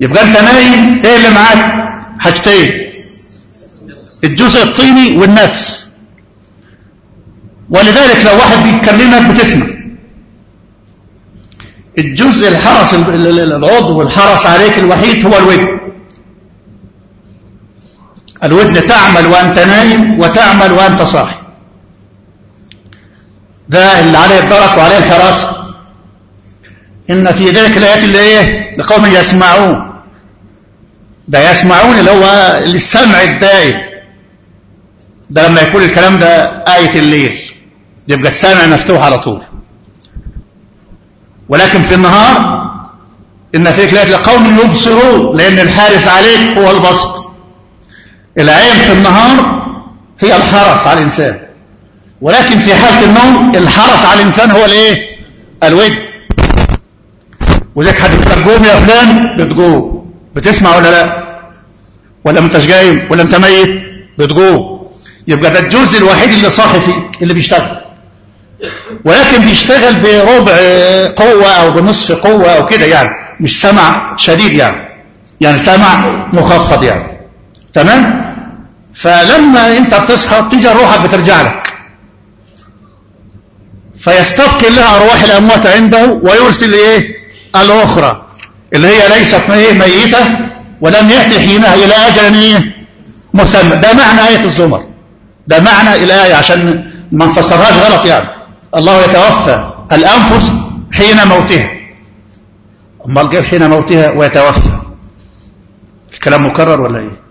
يبقى أنت نايم إيه اللي معاك؟ حاجتين. الجزء الطيني والنفس. ولذلك لو واحد بيكلمك بتسمع. الجزء الحرس العضو والحرس عليك الوحيد هو الودن الودن تعمل وأنت نايم وتعمل وأنت صاحي. ده اللي عليه الدرك وعليه الحراسة إن في ذلك الآيات اللي إيه؟ لقوم يسمعون. ده يسمعون اللي هو السمع الدائم. ده لما يكون الكلام ده آية الليل. يبقى السامع مفتوح على طول. ولكن في النهار إن في آيات لقوم يبصرون لأن الحارس عليك هو البسط. العين في النهار هي الحرس على الإنسان. ولكن في حالة النوم الحرس على الإنسان هو الإيه؟ الوجه وذلك حد قوم يا فلان؟ بتقوم. بتسمع ولا لا؟ ولا انتش جايم ولا أنت ميت؟ بتقوم. يبقى ده الجزء الوحيد اللي صاحي فيك اللي بيشتغل. ولكن بيشتغل بربع قوة أو بنصف قوة أو كده يعني مش سمع شديد يعني. يعني سمع مخفض يعني. تمام؟ فلما انت بتصحى بتيجي روحك بترجع لك. فيستبقي لها أرواح الأموات عنده ويرسل إيه؟ الأخرى اللي هي ليست ميتة ولم يأتي حينها إلى أجل إيه؟ مسمى. ده معنى آية الزمر. ده معنى الآية عشان ما نفسرهاش غلط يعني. الله يتوفى الأنفس حين موتها. أمال جاب حين موتها ويتوفى؟ الكلام مكرر ولا إيه؟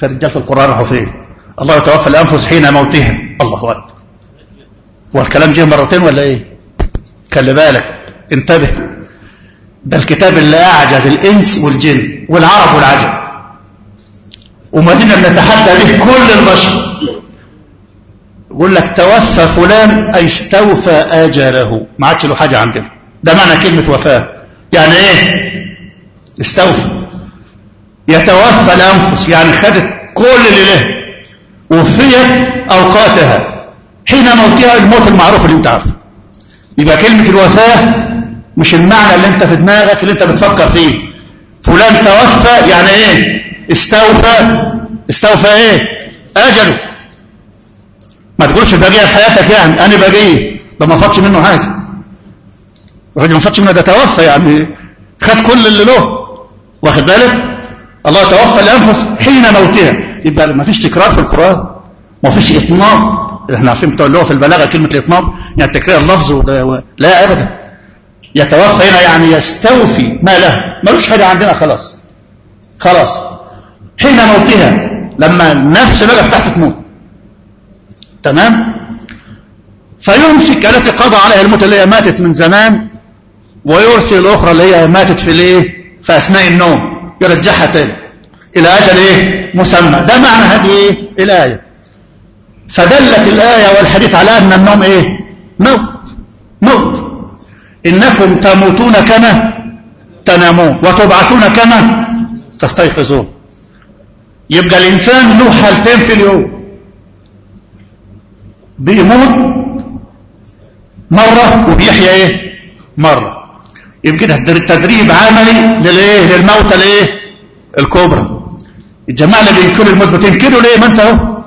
فرجال القرآن راحوا فين الله يتوفى الأنفس حين موتها. الله أكبر. والكلام جه مرتين ولا إيه؟ خلي بالك. انتبه. ده الكتاب اللي أعجز الإنس والجن والعرب والعجم. وما زلنا بنتحدى به كل البشر. يقول لك توفى فلان أي استوفى أجله. ما عادش له حاجة عندنا. ده معنى كلمة وفاة. يعني إيه؟ استوفى. يتوفى الأنفس. يعني خدت كل اللي له وفيت أوقاتها. حين موتها الموت المعروف اللي انت عارفه. يبقى كلمة الوفاة مش المعنى اللي انت في دماغك اللي انت بتفكر فيه. فلان توفى يعني إيه؟ استوفى. استوفى إيه؟ أجله. ما تقولش بقية حياتك يعني أنا بقية. ده ما فاتش منه حاجة. الراجل ما فاتش منه ده توفى يعني. خد كل اللي له. واخد بالك؟ الله توفى الانفس حين موتها. يبقى ما فيش تكرار في القرآن ما فيش اتمام إحنا عارفين بتوع اللغة في البلاغة كلمة الاتمام يعني تكرار اللفظ. لا ابدا. يتوفى هنا يعني يستوفي ما له. ملوش حاجة عندنا خلاص. خلاص. حين موتها لما النفس بقى بتاعته تموت. تمام؟ فيمسك التي قضى عليها الموت اللي هي ماتت من زمان ويرسل الاخرى اللي هي ماتت في الإيه؟ في أثناء النوم يرجعها تاني. إلى أجل إيه؟ مسمى. ده معنى هذه إيه؟ الآية. فدلت الآية والحديث على أن النوم إيه؟ موت موت إنكم تموتون كما تنامون وتبعثون كما تستيقظون. يبقى الإنسان له حالتين في اليوم. بيموت مرة وبيحيا إيه؟ مرة. يبقى ده تدريب عملي للإيه؟ للموتى الإيه؟ الكبرى. الجماعة اللي بينكروا الموت بتنكروا ليه؟ ما انت اهو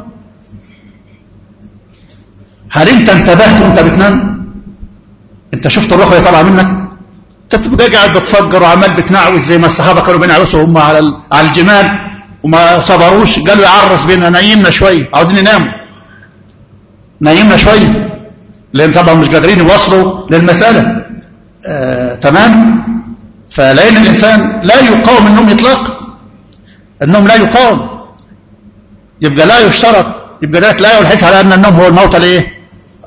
هل انت انتبهت وانت بتنام؟ انت شفت الروح وهي طالعة منك؟ انت بتبقى قاعد بتفجر وعمال بتنعوز زي ما الصحابة كانوا بينعوزوا هم على على الجمال وما صبروش. قالوا يعرس بينا نايمنا شوية عاوزين ننام. نايمنا شوية لأن طبعا مش قادرين يوصلوا للمسألة. آه، تمام؟ فلان الإنسان لا يقاوم النوم اطلاقا. النوم لا يقاوم. يبقى لا يشترط. يبقى ذلك لا يلحث على أن النوم هو الموت الايه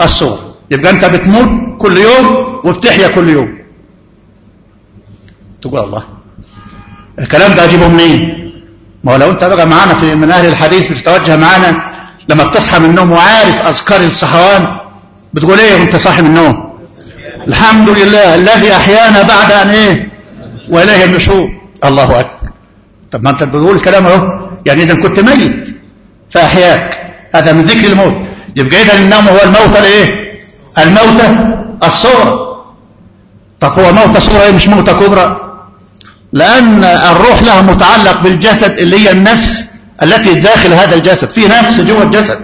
الصور. يبقى أنت بتموت كل يوم وبتحيا كل يوم. تقول الله. الكلام ده اجيبه منين؟ ما هو لو أنت بقى معانا في من أهل الحديث بتتوجه معانا لما بتصحى من النوم وعارف أذكار الصحوان بتقول إيه وأنت صاحي من النوم؟ الحمد لله الذي أحيانا بعد أن إيه؟ وإليه النشور. الله أكبر. طب ما انت بتقول الكلام اهو. يعني إذا كنت ميت فأحياك. هذا من ذكر الموت. يبقى إذا النوم هو الموت الايه الموتة الصغرى طب هو موتة صغرى مش موتة كبرى. لأن الروح لها متعلق بالجسد اللي هي النفس التي داخل هذا الجسد. في نفس جوه الجسد.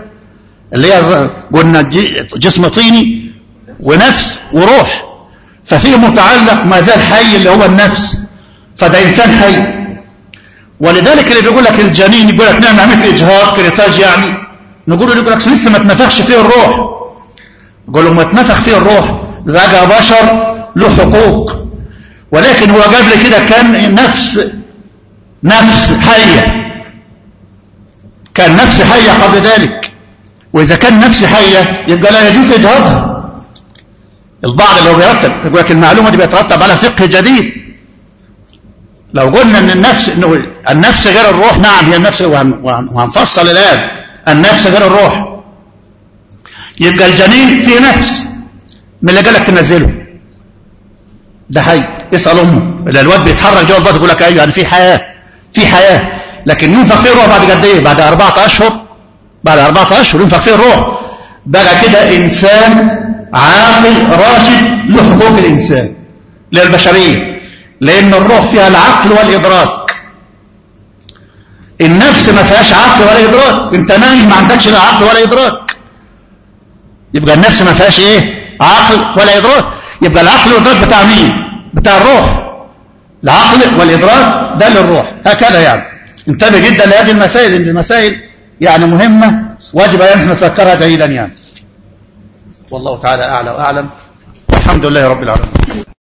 اللي هي قلنا جسم طيني ونفس وروح. ففيه متعلق ما زال حي اللي هو النفس. فده إنسان حي. ولذلك اللي بيقول لك الجنين يقول لك نعم عملت إجهاض كريتاج يعني. نقول له يقول لك لسه ما تنفخش فيه الروح؟ يقول له ما تنفخ فيه الروح. ده بشر له حقوق. ولكن هو قبل كده كان نفس نفس حية. كان نفس حية قبل ذلك. وإذا كان نفس حية يبقى لا يجوز إجهاضها. البعض اللي هو بيرتب يقول لك المعلومة دي بيترتب على فقه جديد. لو قلنا إن النفس انه النفس غير الروح نعم هي النفس وهنفصل الان النفس غير الروح. يبقى الجنين فيه نفس. من اللي قالك تنزله؟ ده حي. اسأل أمه. الواد بيتحرك جوه البطن يقول لك أيوه يعني في حياة. في حياة. لكن ينفخ فيه الروح بعد قد إيه؟ بعد أربعة أشهر. بعد أربعة أشهر ينفخ فيه الروح. بقى كده إنسان عاقل راشد له حقوق الإنسان. للبشرية. لأن الروح فيها العقل والإدراك. النفس ما فيهاش عقل ولا إدراك أنت نايم ما عندكش لا عقل ولا إدراك. يبقى النفس ما فيهاش إيه؟ عقل ولا إدراك. يبقى العقل والإدراك بتاع مين؟ بتاع الروح. العقل والإدراك ده للروح. هكذا يعني. انتبه جدا لهذه المسائل إن المسائل يعني مهمة واجب أن نتذكرها جيدا يعني. والله تعالى أعلى وأعلم. والحمد لله رب العالمين.